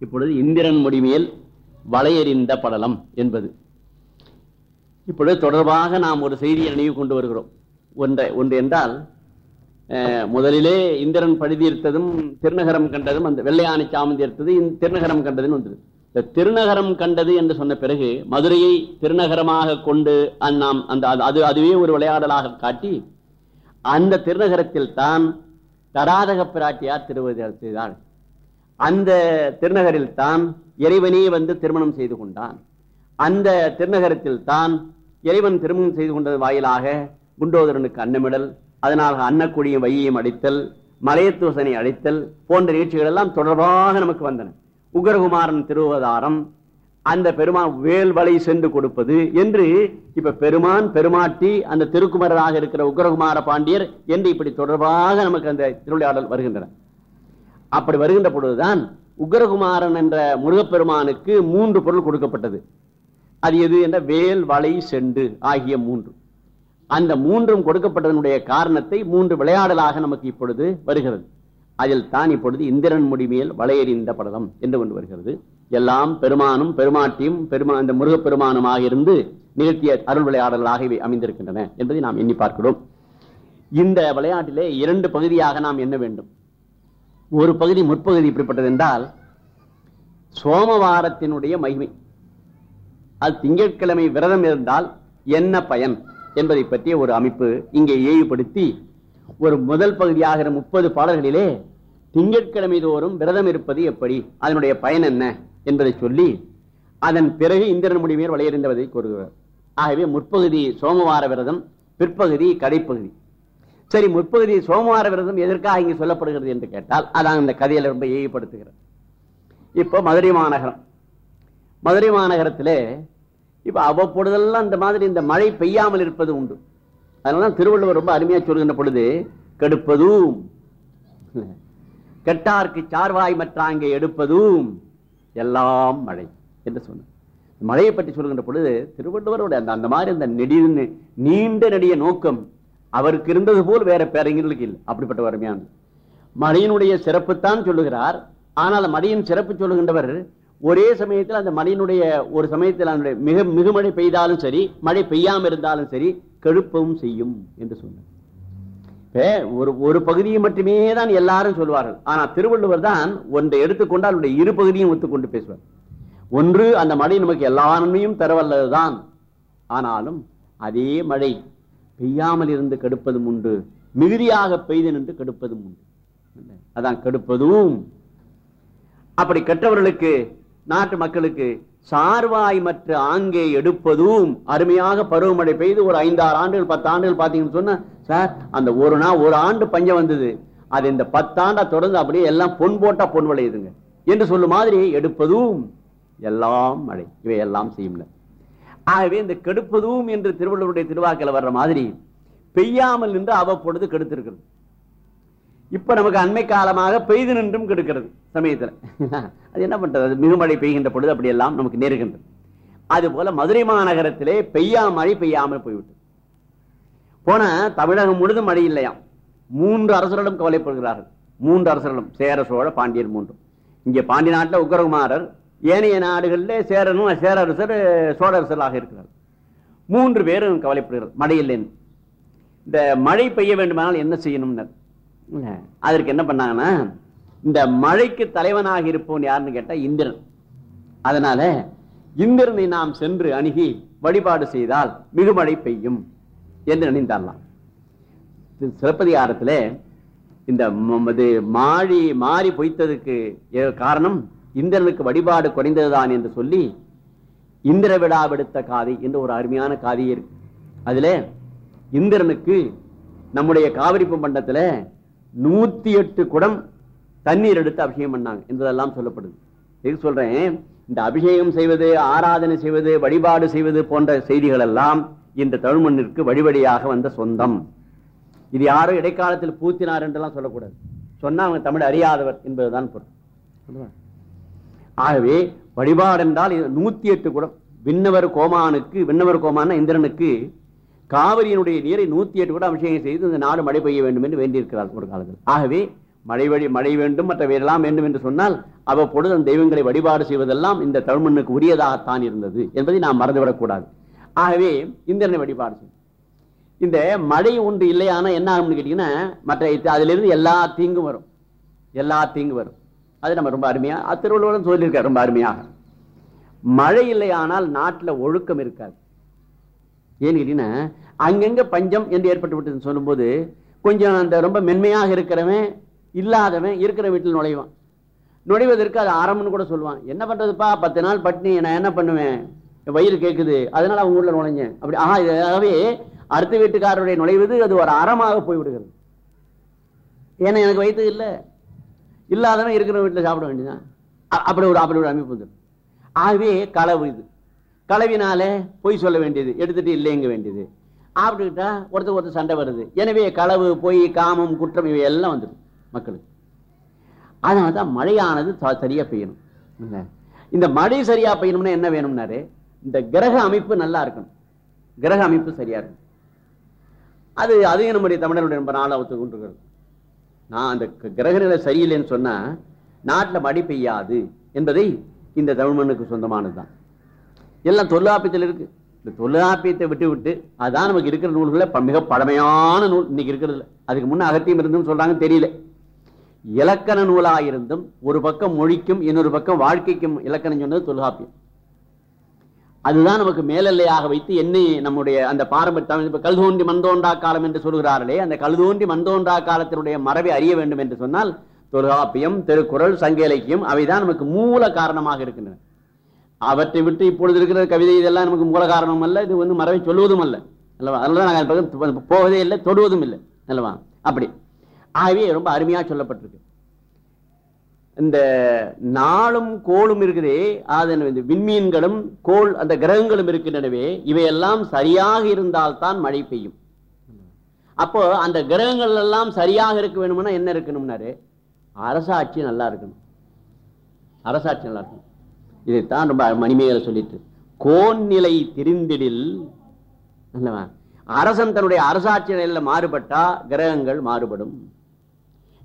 இப்பொழுது இந்திரன் முடிமையில் வளையறிந்த படலம் என்பது. இப்பொழுது தொடர்பாக நாம் ஒரு செய்தியை நினைவு கொண்டு வருகிறோம். ஒன்றை ஒன்று என்றால் முதலிலே இந்திரன் பழுதியிருத்ததும் திருநகரம் கண்டதும் அந்த வெள்ளையானை சாமந்தி எடுத்தது திருநகரம் கண்டதுன்னு வந்தது. இந்த திருநகரம் கண்டது என்று சொன்ன பிறகு மதுரையை திருநகரமாக கொண்டு அந் நாம் அந்த அது- அது அதுவே ஒரு விளையாடலாக காட்டி அந்த திருநகரத்தில் தான் தடாதக பிராட்டியார் திருவதி செய்தாள் அந்த திருநகரில் தான் இறைவனே வந்து திருமணம் செய்து கொண்டான். அந்த திருநகரத்தில் தான் இறைவன் திருமணம் செய்து கொண்டது வாயிலாக குண்டோதரனுக்கு அன்னமிடல் அதனால் அன்னக்குடியும் வையையும் அடித்தல் மலையத்தூசனை அழித்தல் போன்ற நிகழ்ச்சிகள் எல்லாம் தொடர்பாக நமக்கு வந்தன. உக்ரகுமாரன் திருவதாரம் அந்த பெருமான் வேல்வலை சென்று கொடுப்பது என்று இப்ப பெருமான் பெருமாட்டி அந்த திருக்குமரராக இருக்கிற உக்ரகுமார பாண்டியர் என்று இப்படி தொடர்பாக நமக்கு அந்த திருவிளையாடல் வருகின்றன. அப்படி வருகின்ற பொழுதுதான் உக்ரகுமாரன் என்ற முருகப்பெருமானுக்கு மூன்று பொருள் கொடுக்கப்பட்டது. அது எது என்ற வேல் வளை செண்டு ஆகிய மூன்று. அந்த மூன்றும் கொடுக்கப்பட்டதனுடைய காரணத்தை மூன்று விளையாடலாக நமக்கு இப்பொழுது வருகிறது. அதில் தான் இப்பொழுது இந்திரன் முடிமேல் வளையறிந்த படலம் என்று கொண்டு வருகிறது. எல்லாம் பெருமானும் பெருமாட்டியும் பெருமா இந்த முருகப்பெருமானுமாக இருந்து நிகழ்த்திய அருள் விளையாடலாக ஆகியவை அமைந்திருக்கின்றன என்பதை நாம் எண்ணி பார்க்கிறோம். இந்த விளையாட்டிலே இரண்டு பகுதியாக நாம் எண்ண வேண்டும். ஒரு பகுதி முற்பகுதி இப்படிப்பட்டது என்றால் சோமவாரத்தினுடைய மகிமை. அது திங்கட்கிழமை விரதம் இருந்தால் என்ன பயன் என்பதை பற்றிய ஒரு அமைப்பு இங்கே ஏவுபடுத்தி ஒரு முதல் பகுதியாகிற முப்பது பாடல்களிலே திங்கட்கிழமை தோறும் விரதம் இருப்பது எப்படி அதனுடைய பயன் என்ன என்பதை சொல்லி அதன் பிறகு இந்திரன் முடிமேல் வளையறிந்தவதை கூறுகிறார். ஆகவே முற்பகுதி சோமவார விரதம் பிற்பகுதி கடைப்பகுதி. சரி முற்பகுதி சோமவார விரதம் எதற்காக இங்கு சொல்லப்படுகிறது என்று கேட்டால் அதான் இந்த கதையில ரொம்ப ஏகப்படுத்துகிறது இப்போ மதுரை மாநகரம். மதுரை மாநகரத்திலே இப்ப அவ்வப்பொழுதெல்லாம் இந்த மாதிரி இந்த மழை பெய்யாமல் இருப்பது உண்டு. அதனால திருவள்ளுவர் ரொம்ப அருமையா சொல்கின்ற பொழுது கெடுப்பதும். கெட்டார்க்கு சார்வாய் மற்றாங்க எடுப்பதும். எல்லாம் மழை என்று சொன்ன மழையை பற்றி சொல்கின்ற பொழுது திருவள்ளுவரோட அந்த அந்த மாதிரி அந்த நெடி நீண்ட நெடிய நோக்கம் அவருக்கு இருந்தது போல் வேற பேரங்களுக்கு இல்லை. அப்படிப்பட்ட அருமையானது மழையினுடைய சிறப்புத்தான் சொல்லுகிறார். ஆனால் மலையின் சிறப்பு சொல்லுகின்றவர் ஒரே சமயத்தில் அந்த மலையினுடைய ஒரு சமயத்தில் அதனுடைய மிக மிகுமழை பெய்தாலும் சரி மழை பெய்யாமல் இருந்தாலும் சரி கெழுப்பவும் செய்யும் என்று சொன்னார். ஒரு ஒரு பகுதியை மட்டுமே தான் எல்லாரும் சொல்வார்கள். ஆனா திருவள்ளுவர் தான் ஒன்றை எடுத்துக்கொண்டு அதனுடைய இரு பகுதியும் ஒத்துக்கொண்டு பேசுவார். ஒன்று அந்த மழை நமக்கு எல்லா நன்மையும் தரவல்லதுதான். ஆனாலும் அதே மழை பெய்யாமல் இருந்து கெடுப்பதும் உண்டு. மிகுதியாக பெய்து நின்று கெடுப்பதும் உண்டு. அதான் கெடுப்பதும். அப்படி கெட்டவர்களுக்கு நாட்டு மக்களுக்கு சார்வாய் மற்ற ஆங்கே எடுப்பதும் அருமையாக பருவமழை பெய்து ஒரு ஐந்தாறு ஆண்டுகள் பத்து ஆண்டுகள் பாத்தீங்கன்னு சொன்னா சார் அந்த ஒரு நாள் ஒரு ஆண்டு பஞ்சம் வந்தது. அது இந்த பத்தாண்டா தொடர்ந்து அப்படியே எல்லாம் பொன் போட்டா பொன் விளையுதுங்க. என்று சொல்லும் மாதிரி எடுப்பதும் எல்லாம் மழை. இவை எல்லாம் செய்யும்ல ஆகவே இந்த கெடுப்பதும் என்று திருவள்ளுவருடைய திருவாக்கில வர்ற மாதிரி பெய்யாமல் நின்று அவ்வப்பொழுது கெடுத்திருக்கிறது. இப்ப நமக்கு அண்மை காலமாக பெய்து நின்றும் கெடுக்கிறது சமயத்துல. அது என்ன பண்றது? அது மிகுமழை பெய்கின்ற பொழுது அப்படி எல்லாம் நமக்கு நேருகின்றது. அது போல மதுரை மாநகரத்திலே பெய்யா மழை பெய்யாமல் போய்விட்டது. போன தமிழகம் முழுதும் மழை இல்லையாம். மூன்று அரசர்களும் கவலைப்படுகிறார்கள். மூன்று அரசர்களும் சேர சோழ பாண்டியர் மூன்றும். இங்கே பாண்டி நாட்டில் உக்ரகுமாரர் ஏனைய நாடுகளில் சேரனும் சேரரசர் சோழரசர்களாக இருக்கிறார் மூன்று பேரும் கவலைப்படுகிறார் மழையில்லைன்னு. இந்த மழை பெய்ய வேண்டுமானால் என்ன செய்யணும்னு. இல்லை அதற்கு என்ன பண்ணாங்கன்னா இந்த மழைக்கு தலைவனாக இருப்பவன் யாருன்னு கேட்டால் இந்திரன். அதனால இந்திரனை நாம் சென்று அணுகி வழிபாடு செய்தால் மிகுமழை பெய்யும் என்று நினைந்தாரலாம் இது இந்த ம- இது மாறி மாறி பொய்த்ததுக்கு ஏ- காரணம் இந்திரனுக்கு வழிபாடு குறைந்ததுதான் என்று சொல்லி இந்திர விடாவெடுத்த காதை என்று ஒரு அருமையான காதையே இருக்கு. அதுல இந்திரனுக்கு நம்முடைய காவிரி பண்டத்துல நூத்தி எட்டு குடம் தண்ணீர் எடுத்து அபிஷேகம் பண்ணாங்க என்பதெல்லாம் சொல்லப்படுது. எது சொல்றேன்? இந்த அபிஷேகம் செய்வது ஆராதனை செய்வது வழிபாடு செய்வது போன்ற செய்திகள் எல்லாம் இந்த தமிழ்மண்ணிற்கு வழிவழியாக வந்த சொந்தம். இது யாரும் இடைக்காலத்தில் பூத்தினார் என்றெல்லாம் சொல்லக்கூடாது. சொன்னா அவங்க தமிழ் அறியாதவர் என்பதுதான் பொருள். ஆகவே வழிபாடு என்றால் இது நூத்தி எட்டு குடம். விண்ணவர் கோமானுக்கு விண்ணவர் கோமான இந்திரனுக்கு காவிரியினுடைய நீரை நூத்தி எட்டு குடம் அபிஷேகம் செய்து இந்த நாடு மழை பெய்ய வேண்டும் என்று வேண்டியிருக்கிறார் ஒரு காலத்தில். ஆகவே மழை வழி மழை வேண்டும் மற்ற வேறெல்லாம் வேண்டும் என்று சொன்னால் அவ்வப்பொழுது அந்த தெய்வங்களை வழிபாடு செய்வதெல்லாம் இந்த தமிழ்மண்ணுக்கு உரியதாகத்தான் இருந்தது என்பதை நாம் மறந்துவிடக்கூடாது. ஆகவே இந்திரனை வழிபாடு செய்யும் இந்த மழை ஒன்று இல்லையான என்ன ஆகும்னு கேட்டீங்கன்னா மற்ற இது- அதிலிருந்து எல்லா தீங்கும் வரும். எல்லா தீங்கும் வரும். அது நம்ம ரொம்ப அருமையாக அத்திருவள்ளுவரும் சொல்லியிருக்கார் ரொம்ப அருமையாக. மழை இல்லையானால் நாட்டில் ஒழுக்கம் இருக்காது. ஏன்னு கேட்டீங்கன்னா அங்கெங்கே பஞ்சம் என்று ஏற்பட்டு விட்டதுன்னு சொல்லும்போது கொஞ்சம் அந்த ரொம்ப மென்மையாக இருக்கிறவன் இல்லாதவன் இருக்கிற வீட்டில் நுழைவான். நுழைவதற்கு அது ஆரம்பம்னு கூட சொல்லுவான். என்ன பண்ணுறதுப்பா பத்து நாள் பட்னி நான் என்ன பண்ணுவேன்? வயிறு கேட்குது அதனால் அவங்க உள்ள நுழைஞ்சேன். அப்படி ஆஹா இதாகவே அடுத்த வீட்டுக்காரருடைய நுழைவது அது ஒரு அறமாக போய்விடுகிறது. ஏன்னா எனக்கு வயிற்று இல்லை. இல்லாதவன் இருக்கிற வீட்டில் சாப்பிட வேண்டியதான் அப்படி ஒரு அப்படி ஒரு அமைப்பு வந்துடும் ஆகவே களவு இது. களவினாலே பொய் சொல்ல வேண்டியது எடுத்துட்டு இல்லைங்க வேண்டியது. அப்படிக்கிட்டா ஒருத்தர் ஒருத்தர் சண்டை வருது. எனவே களவு பொய் காமம் குற்றம் இவை எல்லாம் வந்துடும் மக்களுக்கு. அதனால தான் மழையானது ச- பெய்யணும். இந்த மழை சரியாக பெய்யணும்னா என்ன வேணும்னாரு? இந்த கிரக அமைப்பு நல்லா இருக்கணும். கிரக அமைப்பு சரியாக இருக்கணும். அது அதையும் நம்முடைய தமிழருடைய ரொம்ப நாளாக ஒத்து நான் அந்த க- கிரக நிலை சரியில்லைன்னு சொன்னா நாட்டில் மழை பெய்யாது என்பதை இந்த தமிழ் மண்ணுக்கு சொந்தமானதுதான். எல்லாம் தொல்லாப்பியத்தில் இருக்கு. இந்த தொல்லாப்பியத்தை விட்டு விட்டு அதான் நமக்கு இருக்கிற நூல்களில் மிக பழமையான நூல் இன்னைக்கு இருக்கிறதுல. அதுக்கு முன்னே அகத்தியம் இருந்தும் சொல்றாங்க தெரியல. இலக்கண நூலாக இருந்தும் ஒரு பக்கம் மொழிக்கும் இன்னொரு பக்கம் வாழ்க்கைக்கும் இலக்கணம் சொன்னது தொல்காப்பியம். அதுதான் நமக்கு மேலெல்லையாக வைத்து என்னை நம்முடைய அந்த பாரம்பரிய தமிழ் இப்ப கல்தோண்டி மந்தோண்டா காலம் என்று சொல்கிறார்களே அந்த கல்தோண்டி மந்தோண்டா காலத்தினுடைய மரபை அறிய வேண்டும் என்று சொன்னால் தொல்காப்பியம் திருக்குறள் சங்க இலக்கியம் அவைதான் நமக்கு மூல காரணமாக இருக்கின்றன. அவற்றை விட்டு இப்பொழுது இருக்கிற கவிதை இதெல்லாம் நமக்கு மூல காரணம் அல்ல இது வந்து மரபை சொல்வதும் அல்ல. அல்லவா? அதனால நாங்கள் போவதே இல்லை தொடுவதும் இல்லை. அல்லவா? அப்படி. ஆகவே ரொம்ப அருமையா சொல்லப்பட்டிருக்கு. இந்த நாளும் கோளும் இருக்குதே அது இந்த விண்மீன்களும் கோள் அந்த கிரகங்களும் இருக்கின்றனவே இவையெல்லாம் சரியாக இருந்தால்தான் மழை பெய்யும். அப்போ அந்த கிரகங்கள் எல்லாம் சரியாக இருக்க வேணும்னா என்ன இருக்கணும்னாரு? அரசாட்சி நல்லா இருக்கணும். அரசாட்சி நல்லா இருக்கணும். இதைத்தான் ரொம்ப மணிமேகலை சொல்லிட்டு கோன்நிலை திரிந்திடில் அரசன் தன்னுடைய அரசாட்சி நிலையில மாறுபட்டா கிரகங்கள் மாறுபடும்.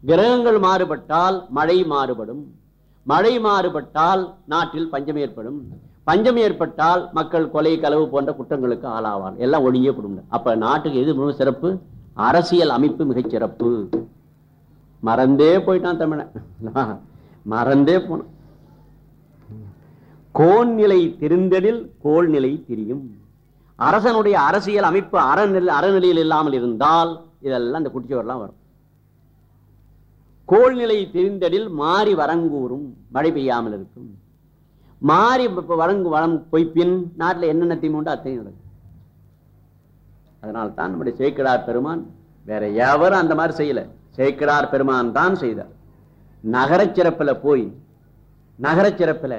கிரகங்கள் மாறுபட்டால் மழை மாறுபடும். மழை மாறுபட்டால் நாட்டில் பஞ்சம் ஏற்படும். பஞ்சம் ஏற்பட்டால் மக்கள் கொலை களவு போன்ற குற்றங்களுக்கு ஆளாவார் எல்லாம் ஒழியே கொடுங்க அப்ப நாட்டுக்கு எது மிக சிறப்பு? அரசியல் அமைப்பு மிகச் சிறப்பு. மறந்தே போயிட்டான் தமிழன். மறந்தே போனான். கோன்நிலை கோல் நிலை திரியும். அரசனுடைய அரசியல் அமைப்பு அறநிலை அறநிலையில் இல்லாமல் இருந்தால் இதெல்லாம் இந்த குட்டிச்சோர்லாம் வரும். கோள்நிலை தெரிந்தடில் மாறி வரங்கூறும் மழை பெய்யாமல் இருக்கும். மாறி வரங்கு வளம் பொய்ப்பின் நாட்டில் என்னென்ன தீமை உண்டோ அத்தையும் நடக்கும். அதனால் தான் நம்முடைய சேக்கிடார் பெருமான் வேற எவரும் அந்த மாதிரி செய்யல. சேக்கிடார் பெருமான் தான் செய்தார். நகரச் சிறப்புல போய் நகரச் சிறப்புல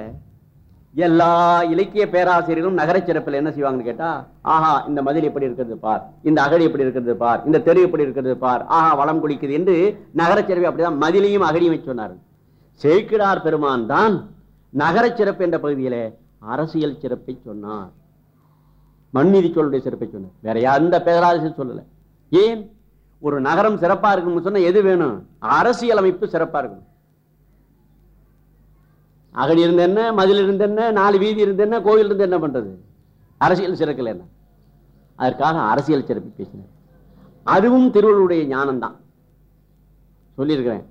எல்லா இலக்கிய பேராசிரியர்களும் நகரச் சிறப்புல என்ன செய்வாங்கன்னு கேட்டா ஆஹா இந்த மதில் எப்படி இருக்கிறது பார்? இந்த அகழி எப்படி இருக்கிறது பார்? இந்த தெரு எப்படி இருக்கிறது பார்? ஆஹா வளம் குளிக்குது என்று நகரச் சிறப்பு அப்படிதான் மதிலையும் அகடியும் சொன்னார்கள் சேக்கிடார் பெருமான் தான் நகரச் சிறப்பு என்ற பகுதியில அரசியல் சிறப்பை சொன்னார். மண்நீதி சொல்லுடைய சிறப்பை சொன்னார். வேற எந்த பேராசிரியர் சொல்லல. ஏன்? ஒரு நகரம் சிறப்பா இருக்கணும்னு சொன்னா எது வேணும்? அரசியல் அமைப்பு சிறப்பா இருக்கணும் அகழி இருந்த என்ன மதில் இருந்த என்ன நாலு வீதி இருந்த என்ன கோவில் இருந்து என்ன பண்றது? அரசியல் சிறக்கல என்ன? அதற்காக அரசியல் சிறப்பு பேசினார். அதுவும் திருவள்ளுடைய ஞானம் தான் சொல்லியிருக்கிறேன்.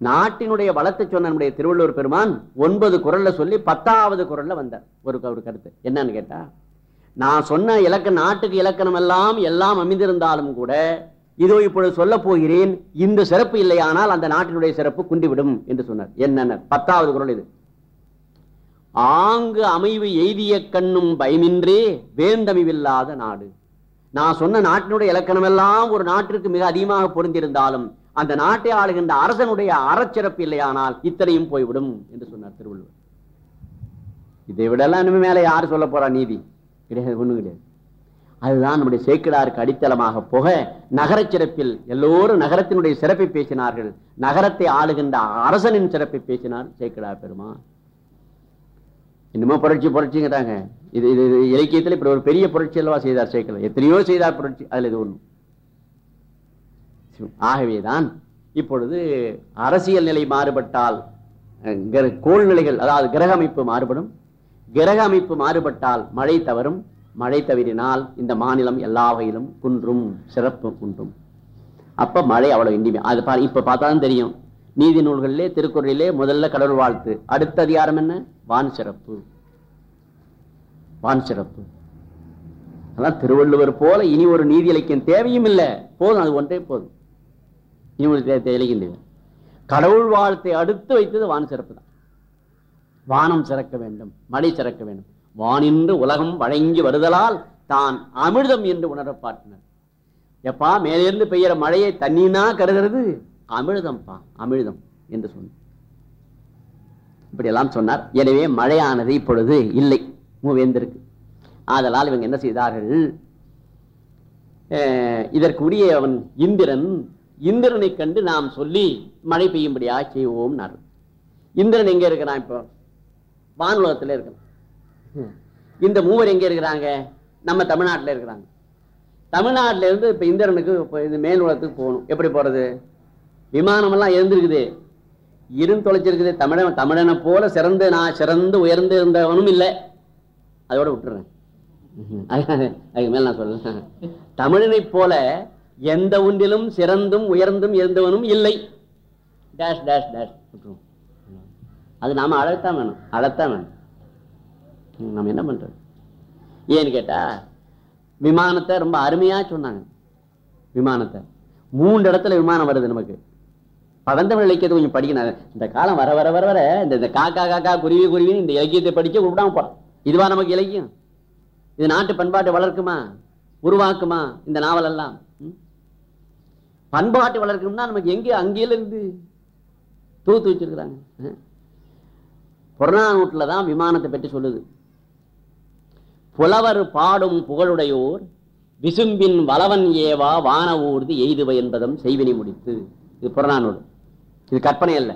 நாட்டினுடைய வளத்தை சொன்ன நம்முடைய திருவள்ளுவர் பெருமான் ஒன்பது குரல்ல சொல்லி பத்தாவது குரல்ல வந்தார். ஒரு ஒரு கருத்து. என்னன்னு கேட்டா நான் சொன்ன இலக்க நாட்டுக்கு இலக்கணம் எல்லாம் எல்லாம் அமைந்திருந்தாலும் கூட இதோ இப்பொழுது சொல்ல போகிறேன் இந்த சிறப்பு இல்லையானால் அந்த நாட்டினுடைய சிறப்பு குண்டிவிடும் என்று சொன்னார். என்னென்ன? பத்தாவது குரல் இது. ஆங்கு அமைவு எய்திய கண்ணும் பயமின்றே வேந்தமிவில்லாத நாடு. நான் சொன்ன நாட்டினுடைய இலக்கணம் எல்லாம் ஒரு நாட்டிற்கு மிக அதிகமாக பொருந்திருந்தாலும் அந்த நாட்டை ஆளுகின்ற அரசனுடைய அறச்சிறப்பு இல்லையானால் இத்தனையும் போய்விடும் என்று சொன்னார் திருவள்ளுவர். இதை விடலாம் இனிமே மேல யார் சொல்ல போறா நீதி? கிடையாது ஒண்ணும் கிடையாது. அதுதான் நம்முடைய சேக்கிடாருக்கு அடித்தளமாக போக நகரச் சிறப்பில் எல்லோரும் நகரத்தினுடைய சிறப்பை பேசினார்கள். நகரத்தை ஆளுகின்ற அரசனின் சிறப்பை பேசினார் சேக்கிடா பெருமான் இன்னமும் புரட்சி புரட்சிங்கிறாங்க. இது இது இது இலக்கியத்தில் இப்படி ஒரு பெரிய புரட்சி அல்லவா செய்தார் சேக்கல எத்தனையோ செய்தார் புரட்சி. அதில் இது ஆகவே ஆகவேதான் இப்பொழுது அரசியல் நிலை மாறுபட்டால் அஹ், கிர- நிலைகள் அதாவது கிரக அமைப்பு மாறுபடும். கிரக அமைப்பு மாறுபட்டால் மழை தவறும். மழை தவறினால் இந்த மாநிலம் எல்லா வகையிலும் குன்றும் சிறப்பு குன்றும். அப்ப மழை அவ்வளவு இனிமை அது பா- இப்ப பார்த்தாலும் தெரியும். நீதி நூல்களிலே திருக்குறளிலே முதல்ல கடவுள் வாழ்த்து. அடுத்த அதிகாரம் என்ன? வான் சிறப்பு வான் சிறப்பு அதான் திருவள்ளுவர் போல இனி ஒரு நீதி இலக்கியம் தேவையும் இல்லை. போதும் அது ஒன்றே போதும். இனி ஒரு இலக்கியம் தேவை. கடவுள் வாழ்த்தை அடுத்து வைத்தது வான் சிறப்பு தான். வானம் சிறக்க வேண்டும் மழை சிறக்க வேண்டும். வானின்று உலகம் வழங்கி வருதலால் தான் அமிர்தம் என்று உணரப்பாட்டினர் எப்பா மேலிருந்து பெய்கிற மழையை தண்ணினா கருகிறது? அமிர்தம்ப்பா அமிர்தம் என்று சொன்ன இப்படியெல்லாம் சொன்னார். எனவே மழையானது இப்பொழுது இல்லை. மூவேந்திருக்கு ஆதலால் இவங்க என்ன செய்தார்கள்? இதற்குரிய அவன் இந்திரன் இந்திரனை கண்டு நாம் சொல்லி மழை பெய்யும்படியாக செய்வோம் இந்திரன் எங்கே இருக்கிறான் இப்போ? வானுலகத்தில் இருக்கிறான். இந்த மூவர் எங்கே இருக்கிறாங்க? நம்ம தமிழ்நாட்டில் இருக்கிறாங்க. தமிழ்நாட்டிலேருந்து இருந்து இந்திரனுக்கு இப்போ இது மேல் உலகத்துக்கு போகணும். எப்படி போகிறது விமானமெல்லாம் எழுந்திருக்குது இருந்து தொலைச்சிருக்குது. தமிழன் தமிழனை போல சிறந்து நான் சிறந்து உயர்ந்து இருந்தவனும் இல்லை. அதோட விட்டுறேன். அதுக்கு மேல நான் சொல்ல தமிழனை போல எந்த ஒன்றிலும் சிறந்தும் உயர்ந்தும் இருந்தவனும் இல்லை. டேஷ் டேஷ் டேஷ் விட்டுருவோம். அது நாம அழத்தான் வேணும். அழத்தான் வேணும். நம்ம என்ன பண்றது? ஏன்னு கேட்டா விமானத்தை ரொம்ப அருமையா சொன்னாங்க. விமானத்தை. மூன்று இடத்துல விமானம் வருது நமக்கு. பழந்தமிழ் இலக்கியத்தை கொஞ்சம் படிக்கணும். இந்த காலம் வர வர வர வர இந்த இந்த காக்கா காக்கா குருவி குருவி இந்த இலக்கியத்தை படிக்க விடாம போறோம் இதுவா நமக்கு இலக்கியம். இது நாட்டு பண்பாட்டை வளர்க்குமா? உருவாக்குமா? இந்த நாவல் எல்லாம் ம்? பண்பாட்டை வளர்க்கணும்னா நமக்கு எங்க அங்கேயில இருந்து தூத்து வச்சிருக்கிறாங்க. ம்? தான் விமானத்தை பற்றி சொல்லுது. புலவர் பாடும் புகழுடையோர் விசும்பின் வளவன் ஏவா வான ஊர்தி எய்துவை என்பதும் செய்வினை முடித்து. இது புறநானூறு. இது கற்பனை அல்ல.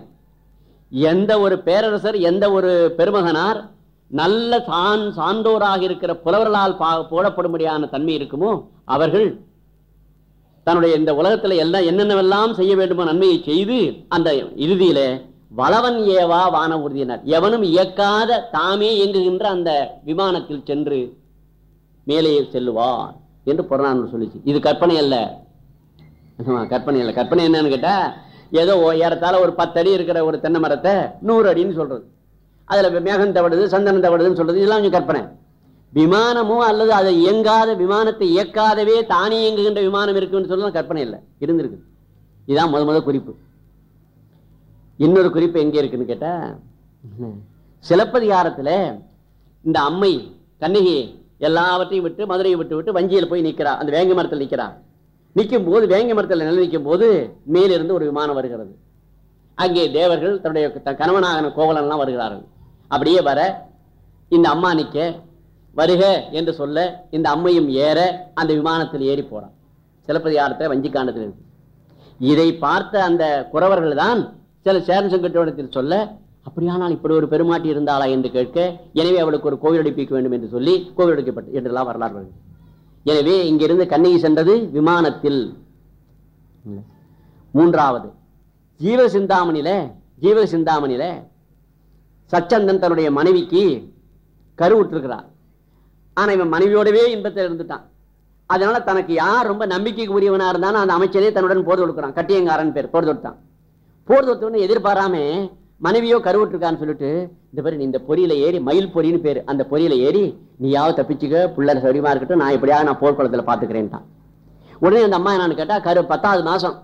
எந்த ஒரு பேரரசர் எந்த ஒரு பெருமகனார் நல்ல சான் சான்றோராக இருக்கிற புலவர்களால் பா- போடப்படும்படியான தன்மை இருக்குமோ அவர்கள் தன்னுடைய இந்த உலகத்துல எல்லாம் என்னென்னவெல்லாம் செய்ய வேண்டுமோ நன்மையை செய்து அந்த இறுதியில வளவன் ஏவா வான உறுதியினர் எவனும் இயக்காத தாமே இயங்குகின்ற அந்த விமானத்தில் சென்று மேலே செல்லுவார் என்று புறநானூறு சொல்லிச்சு. இது கற்பனை அல்ல. கற்பனை அல்ல. கற்பனை என்னன்னு கேட்டா ஏதோ ஏறத்தால ஒரு பத்து அடி இருக்கிற ஒரு தென்னை மரத்தை நூறு அடின்னு சொல்றது. அதுல மேகம் தவடுது சந்தனம் தவடுதுன்னு சொல்றது. இதெல்லாம் கொஞ்சம் கற்பனை. விமானமோ அல்லது அதை இயங்காத விமானத்தை இயக்காதவே தானே இயங்குகின்ற விமானம் இருக்குன்னு சொல்லலாம் கற்பனை இல்லை. இருந்திருக்கு இதுதான் முத முத குறிப்பு. இன்னொரு குறிப்பு எங்க இருக்குன்னு கேட்டா சிலப்பதிகாரத்துல இந்த அம்மை கண்ணகி எல்லாவற்றையும் விட்டு மதுரையை விட்டு விட்டு வஞ்சியில போய் நிற்கிறா. அந்த வேங்க மரத்தில் நிக்கிறா நிற்கும் போது வேங்கை மரத்தில் நிலை நிற்கும் போது மேலிருந்து ஒரு விமானம் வருகிறது. அங்கே தேவர்கள் தன்னுடைய த- கணவனாகன கோவலன் வருகிறார்கள். அப்படியே வர இந்த அம்மா நிற்க வருக என்று சொல்ல இந்த அம்மையும் ஏற அந்த விமானத்தில் ஏறி போறான். சிலப்பதிகாரத்தில் வஞ்சிக்காண்டத்தில் இருக்கு. இதை பார்த்த அந்த குறவர்கள் தான் சில சேரன் செங்கட்டோடத்தில் சொல்ல அப்படியானால் இப்படி ஒரு பெருமாட்டி இருந்தாளா? என்று கேட்க எனவே அவளுக்கு ஒரு கோவில் அடிப்பிக்க வேண்டும் என்று சொல்லி கோவில் அடிக்கப்பட்டு என்றெல்லாம் வரலாறு வருகிறது. எனவே இங்கிருந்து கண்ணகி சென்றது விமானத்தில். மூன்றாவது ஜீவ சிந்தாமணியில ஜீவ சிந்தாமணியில சச்சந்தன் தன்னுடைய மனைவிக்கு கருவுற்றிருக்கிறார் ஆனா இவன் மனைவியோடவே இன்பத்தில் இருந்துட்டான். அதனால தனக்கு யார் ரொம்ப நம்பிக்கைக்கு உரியவனா இருந்தாலும் அந்த அமைச்சரே தன்னுடன் போர் தொடுக்கிறான். கட்டியங்காரன் பேர் போர் தொடுத்தான். போர் தொடுத்தவன எதிர்பாராம மனைவியோ கருவுற்றிருக்கான்னு சொல்லிட்டு இந்த பேர் நீ இந்த பொறியில ஏறி மயில் பொறின்னு பேரு அந்த பொறியில ஏறி நீயாவது தப்பிச்சுக்க பிள்ளை சௌரியமா இருக்கட்டும் நான் இப்படியாக நான் போர்க்குளத்துல பாத்துக்கிறேன்ட்டான் உடனே அந்த அம்மா என்னன்னு கேட்டா கரு பத்தாவது மாசம்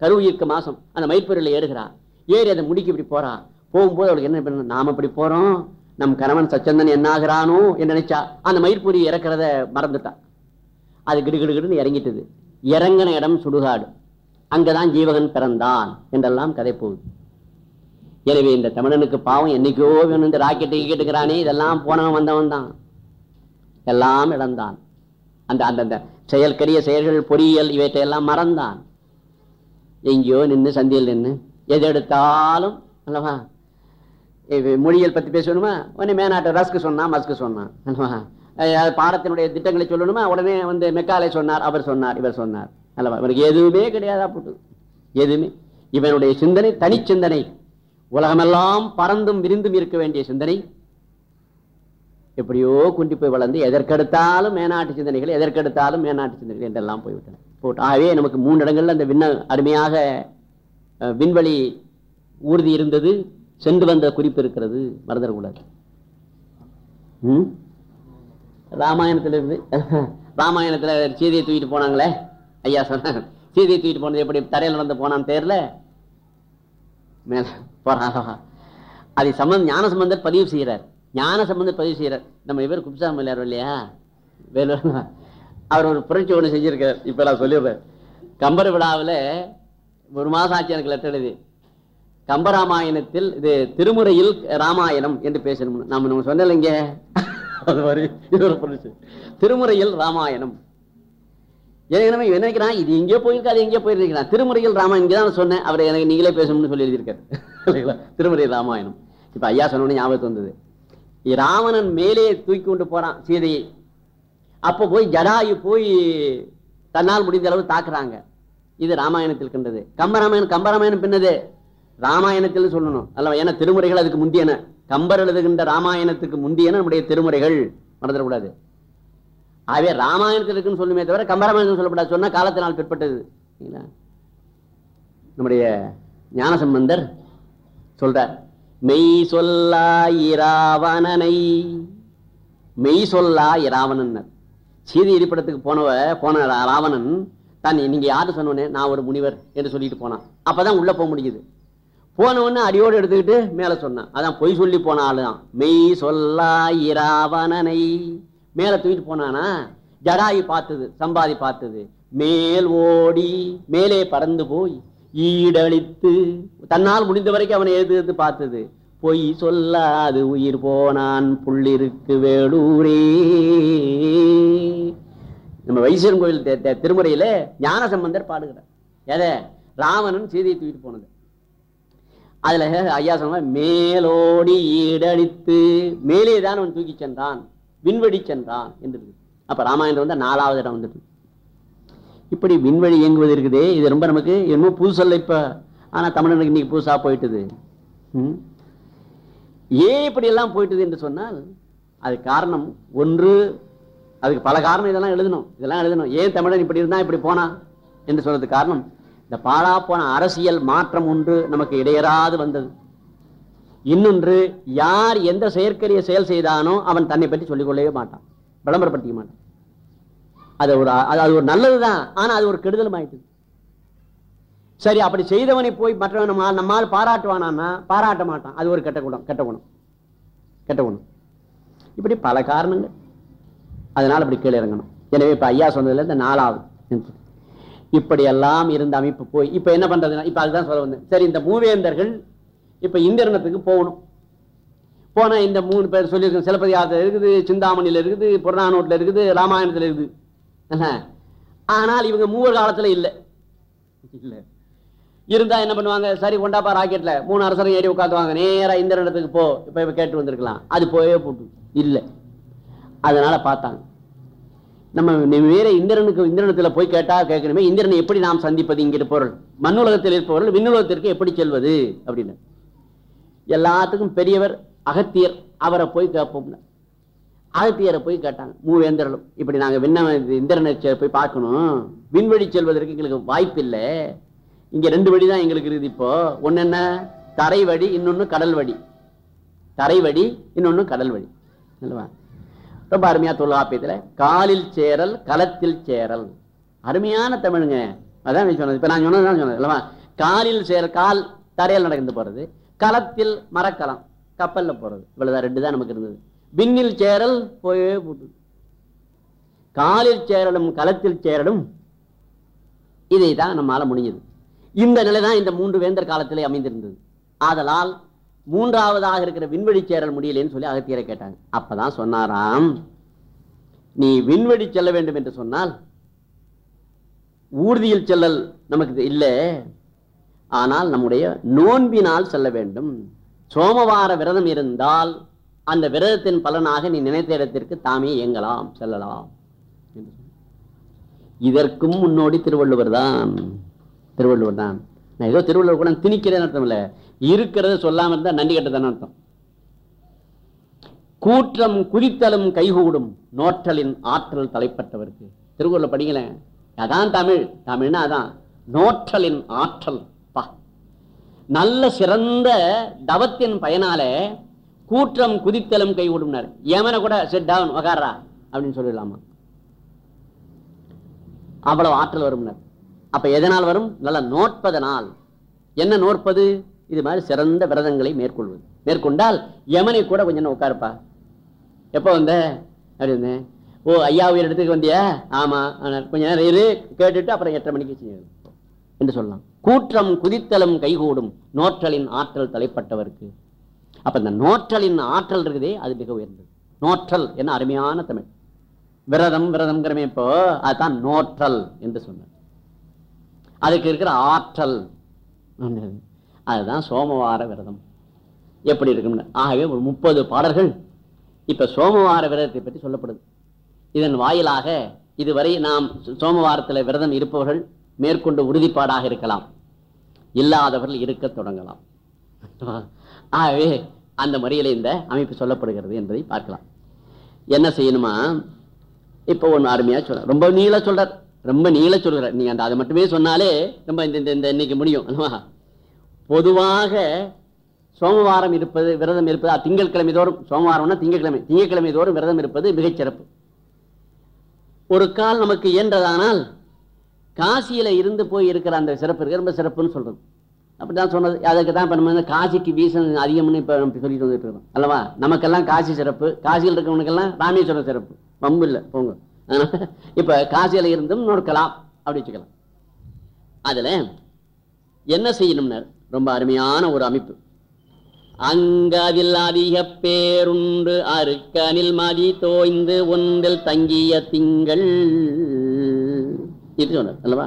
கரு ஈர்க்க மாசம் அந்த மயில் மயிர்பொருள் ஏறுகிறா. ஏறி அதை முடிக்க இப்படி போறா. போகும்போது அவளுக்கு என்ன பண்ண நாம இப்படி போறோம். நம் கணவன் சச்சந்தன் என்ன ஆகிறானோ என்று நினைச்சா அந்த மயிர்பொறி இறக்கிறத மறந்துட்டான் அது கிடுகிடுகிடுன்னு இறங்கிட்டது. இறங்கின இடம் சுடுகாடு. அங்கதான் ஜீவகன் பிறந்தான் என்றெல்லாம் கதை போகுது. எனவே இந்த தமிழனுக்கு பாவம் என்னைக்கோ வேணும் இந்த ராக்கெட்டு கேட்டுக்கிறானே இதெல்லாம் போனவன் வந்தவன் தான். எல்லாம் இழந்தான். அந்த அந்தந்த செயல்கரிய செயல்கள் பொறியியல் இவற்றையெல்லாம் மறந்தான். எங்கேயோ நின்று சந்தியில் நின்று எது எடுத்தாலும் அல்லவா? இது மொழியியல் பற்றி பேசணுமா உடனே மேனாட்ட ரஸ்க்கு சொன்னான் மஸ்க்கு சொன்னான் அல்லவா? பாடத்தினுடைய திட்டங்களை சொல்லணுமா? உடனே வந்து மெக்காலே சொன்னார் அவர் சொன்னார் இவர் சொன்னார் அல்லவா? இவருக்கு எதுவுமே கிடையாதா போட்டு எதுவுமே. இவனுடைய சிந்தனை தனிச்சிந்தனை உலகமெல்லாம் பறந்தும் விரிந்தும் இருக்க வேண்டிய சிந்தனை. எப்படியோ குண்டி போய் வளர்ந்து எதற்கெடுத்தாலும் மேனாட்டு சிந்தனைகள் எதற்கெடுத்தாலும் மேனாட்டு சிந்தனைகள் என்றெல்லாம் போய்விட்டன. போட்டு ஆகவே நமக்கு மூன்று இடங்கள்ல அந்த விண்ண அருமையாக விண்வெளி ஊர்தி இருந்தது. சென்று வந்த குறிப்பு இருக்கிறது. மறந்துடக்கூடாது ம்? ராமாயணத்தில் இருந்து சீதையை தூக்கிட்டு போனாங்களே. ஐயா சொன்னாங்க சீதையை தூக்கிட்டு போனது எப்படி? தரையில் நடந்து போனான்னு தெரியல. மேல போறாரா அதை சம்பந்த ஞான சம்பந்தர் பதிவு செய்யறார் ஞான சம்பந்தர் பதிவு செய்யறார் நம்ம இவர் குப்சாமி இல்லையார் இல்லையா? வேலு அவர் ஒரு புரட்சி ஒண்ணு செஞ்சிருக்கார். இப்போ நான் சொல்லிடுறேன். கம்பர் விழாவுல ஒரு மாதம் ஆச்சு எனக்கு லெட்டர் எழுதி. கம்பராமாயணத்தில் இது திருமுறையில் ராமாயணம் என்று பேசணும். நம்ம நம்ம சொன்னலைங்க அது மாதிரி இது ஒரு புரட்சி. திருமுறையில் ராமாயணம். எனக்கு நினைக்கிறான்? இது எங்கேயோ போயிருக்காது எங்கே எங்கேயோ போயிருக்கிறான் திருமுறையில் ராமாயணம் தான் சொன்னேன். அவர் எனக்கு நீங்களே பேசணும்னு சொல்லி எழுதியிருக்காரு இல்லைங்களா? திருமுறையில் ராமாயணம். இப்ப ஐயா சொன்னோடனே ஞாபகத்து வந்தது. ராவணன் மேலே தூக்கி கொண்டு போறான் சீதையை. அப்ப போய் ஜடாயு போய் தன்னால் முடிந்த அளவு தாக்குறாங்க. இது ராமாயணத்தில் கண்டது. கம்பராமாயணம் கம்பராமாயணம் பின்னது. ராமாயணத்தில் சொல்லணும். அல்ல ஏன்னா திருமுறைகள் அதுக்கு முந்தியன. கம்பர் எழுதுகின்ற ராமாயணத்துக்கு முந்தியன நம்முடைய திருமுறைகள். மறந்துடக்கூடாது. ஆகவே ராமாயணத்தில் இருக்குன்னு சொல்லுமே தவிர கம்பராமாயணத்தில் சொல்லப்படாது. சொன்னால் காலத்தினால் பிற்பட்டது. சரிங்களா? நம்முடைய ஞானசம்பந்தர் சொல்றார் மெய் சொல்லா இராவணனை. மெய் சொல்லா இராவணன் சீதை இருப்பிடத்துக்கு போனவ போன ரா- ராவணன் தான் நீங்க யாரு சொன்னோன்னே நான் ஒரு முனிவர் என்று சொல்லிட்டு போனான். அப்பதான் உள்ள போக முடியுது போனவொன்னு அடியோடு எடுத்துக்கிட்டு மேல சொன்னான். அதான் பொய் சொல்லி போன ஆளுதான். மெய் சொல்லா இராவணனை. மேல தூக்கிட்டு போனானா? ஜடாயு பார்த்தது சம்பாதி பார்த்தது. மேல் ஓடி மேலே பறந்து போய் ஈடழித்து தன்னால் முடிந்த வரைக்கும் அவனை எதிர்த்து பார்த்தது. பொய் சொல்லாது உயிர் போனான் புள்ளிருக்கு வேலூரே. நம்ம வைசீரன் கோயில் திருமுறையில ஞான சம்பந்தர் பாடுகிறார். எதை? ராவணன் சீதையை தூக்கிட்டு போனது. அதுல ஐயா சொன்ன மேலோடி ஈடழித்து மேலே தான் அவன் தூக்கி சென்றான். விண்வெளி சென்றான் என்று அப்ப ராமாயணம் வந்து நாலாவது இடம் வந்துட்டு. இப்படி விண்வெளி இயங்குவது இருக்குதே இது ரொம்ப நமக்கு என்னமோ புதுசல்ல இப்ப. ஆனா தமிழனுக்கு இன்னைக்கு புதுசா போயிட்டுது. ம்? ஏன் இப்படி எல்லாம் போயிட்டுது என்று சொன்னால் அது காரணம் ஒன்று அதுக்கு பல காரணம் இதெல்லாம் எழுதணும். இதெல்லாம் எழுதணும். ஏன் தமிழன் இப்படி இருந்தா இப்படி போனா என்று சொல்றதுக்கு காரணம் இந்த பாழா போன அரசியல் மாற்றம் ஒன்று நமக்கு இடையறாது வந்தது. இன்னொன்று யார் எந்த செயற்கரிய செயல் செய்தானோ அவன் தன்னை பற்றி சொல்லிக்கொள்ளவே மாட்டான். விளம்பரப்படுத்திக்க மாட்டான். அது ஒரு அது அது ஒரு நல்லதுதான். ஆனா அது ஒரு கெடுதலும் ஆயிட்டுது சரி அப்படி செய்தவனை போய் மற்றவன் நம்ம நம்மால் பாராட்டுவானான்னா பாராட்ட மாட்டான். அது ஒரு கெட்ட குணம் கெட்ட குணம். கெட்ட குணம். இப்படி பல காரணங்கள். அதனால் அப்படி கீழே இறங்கணும். எனவே இப்போ ஐயா சொன்னதுல இந்த நாலாவது இப்படி எல்லாம் இருந்த அமைப்பு போய் இப்போ என்ன பண்றதுன்னா இப்போ அதுதான் சொல்ல வந்தேன். சரி இந்த மூவேந்தர்கள் இப்போ இந்திரணத்துக்கு போகணும். போனால் இந்த மூணு பேர் சொல்லியிருக்கோம் சிலப்பதிகாரத்தில் இருக்குது சிந்தாமணியில் இருக்குது புறநானூட்டில் இருக்குது ராமாயணத்தில் இருக்குது. ஆனால் இவங்க மூவர் காலத்தில் இல்லை. இல்லை. இருந்தால் என்ன பண்ணுவாங்க? சரி கொண்டாப்பா ராக்கெட்டில் மூணு அரசரும் ஏறி உட்காந்துவாங்க நேராக இந்த இடத்துக்கு போ. இப்போ இப்போ கேட்டு வந்திருக்கலாம். அது போயே போட்டு. இல்லை. அதனால் பார்த்தாங்க. நம்ம வேற இந்திரனுக்கு இந்திரனத்தில் போய் கேட்டால் கேட்கணுமே இந்திரனை எப்படி நாம் சந்திப்பது இங்க பொருள்? மண்ணுலகத்தில் இருப்பவர்கள் விண்ணுலகத்திற்கு எப்படி செல்வது? அப்படின்னு. எல்லாத்துக்கும் பெரியவர் அகத்தியர் அவரை போய் கேட்போம்ல. அகத்தியரை போய் கேட்டாங்க மூவேந்திரலும் இப்படி நாங்கள் விண்ண இந்திரனை போய் பார்க்கணும். விண்வெளி செல்வதற்கு எங்களுக்கு வாய்ப்பு இல்லை. இங்கே ரெண்டு வழி தான் எங்களுக்கு இருக்குது இப்போ. ஒன்று என்ன? தரை வழி இன்னொன்று கடல் வழி. தரை வழி இன்னொன்று கடல் வழி. அல்லவா ரொம்ப அருமையாக தொல்காப்பியத்துல காலில் சேரல் களத்தில் சேரல். அருமையான தமிழுங்க. அதான் சொன்னது. இப்போ நான் சொன்னதுதான் சொன்னது அல்லவா காலில் சேரல் கால் தரையில் நடந்து போகிறது களத்தில் மரக்கலம் கப்பல்ல போறது. இவ்வளவுதான் ரெண்டு தான் நமக்கு இருந்தது. விண்ணில் சேரல் போயே போட்டு காலில் சேரலும் களத்தில் சேரலும் இதை தான் நம்மால முடிஞ்சது. இந்த நிலை தான் இந்த மூன்று வேந்தர் காலத்திலே அமைந்திருந்தது. ஆதலால் மூன்றாவதாக இருக்கிற விண்வெளி சேரல் முடியலன்னு சொல்லி அகத்தியரை கேட்டாங்க. அப்பதான் சொன்னாராம் நீ விண்வெளி செல்ல வேண்டும் என்று சொன்னால் ஊர்தியில் செல்லல் நமக்கு இல்லை ஆனால் நம்முடைய நோன்பினால் செல்ல வேண்டும். சோமவார விரதம் இருந்தால் அந்த விரதத்தின் பலனாக நீ நினைத்த இடத்திற்கு தாமே இயங்கலாம் செல்லலாம். இதற்கும் முன்னோடி திருவள்ளுவர் தான். திருவள்ளுவர் தான். நான் ஏதோ திருவள்ளுவர் கூட திணிக்கிறேன்னு அர்த்தம் இல்லை. இருக்கிறத சொல்லாம இருந்தா நன்றி கட்டதான அர்த்தம். கூற்றம் குதித்தலும் கைகூடும் நோற்றலின் ஆற்றல் தலைப்பட்டவருக்கு. திருவள்ளுவர் படிங்களேன். அதான் தமிழ். தமிழ்னா அதான். நோற்றலின் ஆற்றல். நல்ல சிறந்த தவத்தின் பயனால கூற்றம் குதித்தலும் கைவிடும்னார் யமனை கூட செட் டவுன் உக்காரா அப்படின்னு சொல்லிடலாமா? அவ்வளவு ஆற்றல் வரும்னார். அப்ப எதனால் வரும்? நல்ல நோட்பதனால். என்ன நோற்பது இது மாதிரி சிறந்த விரதங்களை மேற்கொள்வது. மேற்கொண்டால் யமனை கூட கொஞ்சம் நேரம் உட்காருப்பா. எப்போ வந்த? அப்படின்னு ஓ ஐயா உயிர் இடத்துக்கு வந்தியா? ஆமா. ஆனார். கொஞ்ச நேரம் இரு. கேட்டுட்டு அப்புறம் எட்டரை மணிக்கு செய்யுங்க என்று சொல்லலாம். கூற்றம் குதித்தலும் கைகூடும் நோற்றலின் ஆற்றல் தலைப்பட்டவருக்கு. அப்ப இந்த நோற்றலின் ஆற்றல் இருக்குதே அது மிக உயர்ந்தது. நோற்றல் என்ன அருமையான தமிழ். விரதம் விரதம்ங்கிறமே இப்போ அதுதான் நோற்றல் என்று சொன்னார். அதுக்கு இருக்கிற ஆற்றல் அதுதான் சோமவார விரதம். எப்படி இருக்கும்னு? ஆகவே ஒரு முப்பது பாடல்கள் இப்ப சோமவார விரதத்தை பற்றி சொல்லப்படுது. இதன் வாயிலாக இதுவரை நாம் சோமவாரத்துல விரதம் இருப்பவர்கள் மேற்கொண்டு உறுதிப்பாடாக இருக்கலாம். இல்லாதவர்கள் இருக்க தொடங்கலாம். ஆகவே அந்த முறையில் இந்த அமைப்பு சொல்லப்படுகிறது என்பதை பார்க்கலாம். என்ன செய்யணுமா? இப்போ ஒன்று அருமையாக சொல்ல ரொம்ப நீள சொல்கிறார் ரொம்ப நீள சொல்கிறார் நீங்கள் அந்த அதை மட்டுமே சொன்னாலே ரொம்ப இந்த இந்த- இந்த இன்னைக்கு முடியும். அல்லவா? பொதுவாக சோமவாரம் இருப்பது விரதம் இருப்பது திங்கட்கிழமை தோறும். சோமவாரம்னா திங்கட்கிழமை. திங்கட்கிழமை தோறும் விரதம் இருப்பது மிகச் சிறப்பு ஒரு கால் நமக்கு இயன்றதானால் காசியில் இருந்து போய் இருக்கிற அந்த சிறப்பு இருக்கு. ரொம்ப சிறப்புன்னு சொல்றது. அப்படிதான் சொன்னது. அதுக்கு தான் இப்போ நம்ம காசிக்கு வீசன் அதிகம்னு இப்போ நம்ம சொல்லிட்டு வந்துட்டு இருக்கோம். அல்லவா? நமக்கெல்லாம் காசி சிறப்பு. காசியில் இருக்கிறவனுக்கெல்லாம் ராமேஸ்வரம் சிறப்பு. வம்பு இல்லை. போங்க. இப்போ காசியில் இருந்தும் நோக்கலாம் அப்படி வச்சுக்கலாம். அதில் என்ன செய்யணும்னா ரொம்ப அருமையான ஒரு அமைப்பு. அங்கதில் அதிக பேருண்டு அருக்கனில் மதி தோய்ந்து ஒன்றில் தங்கிய திங்கள் இது சொன்னார் அல்லவா?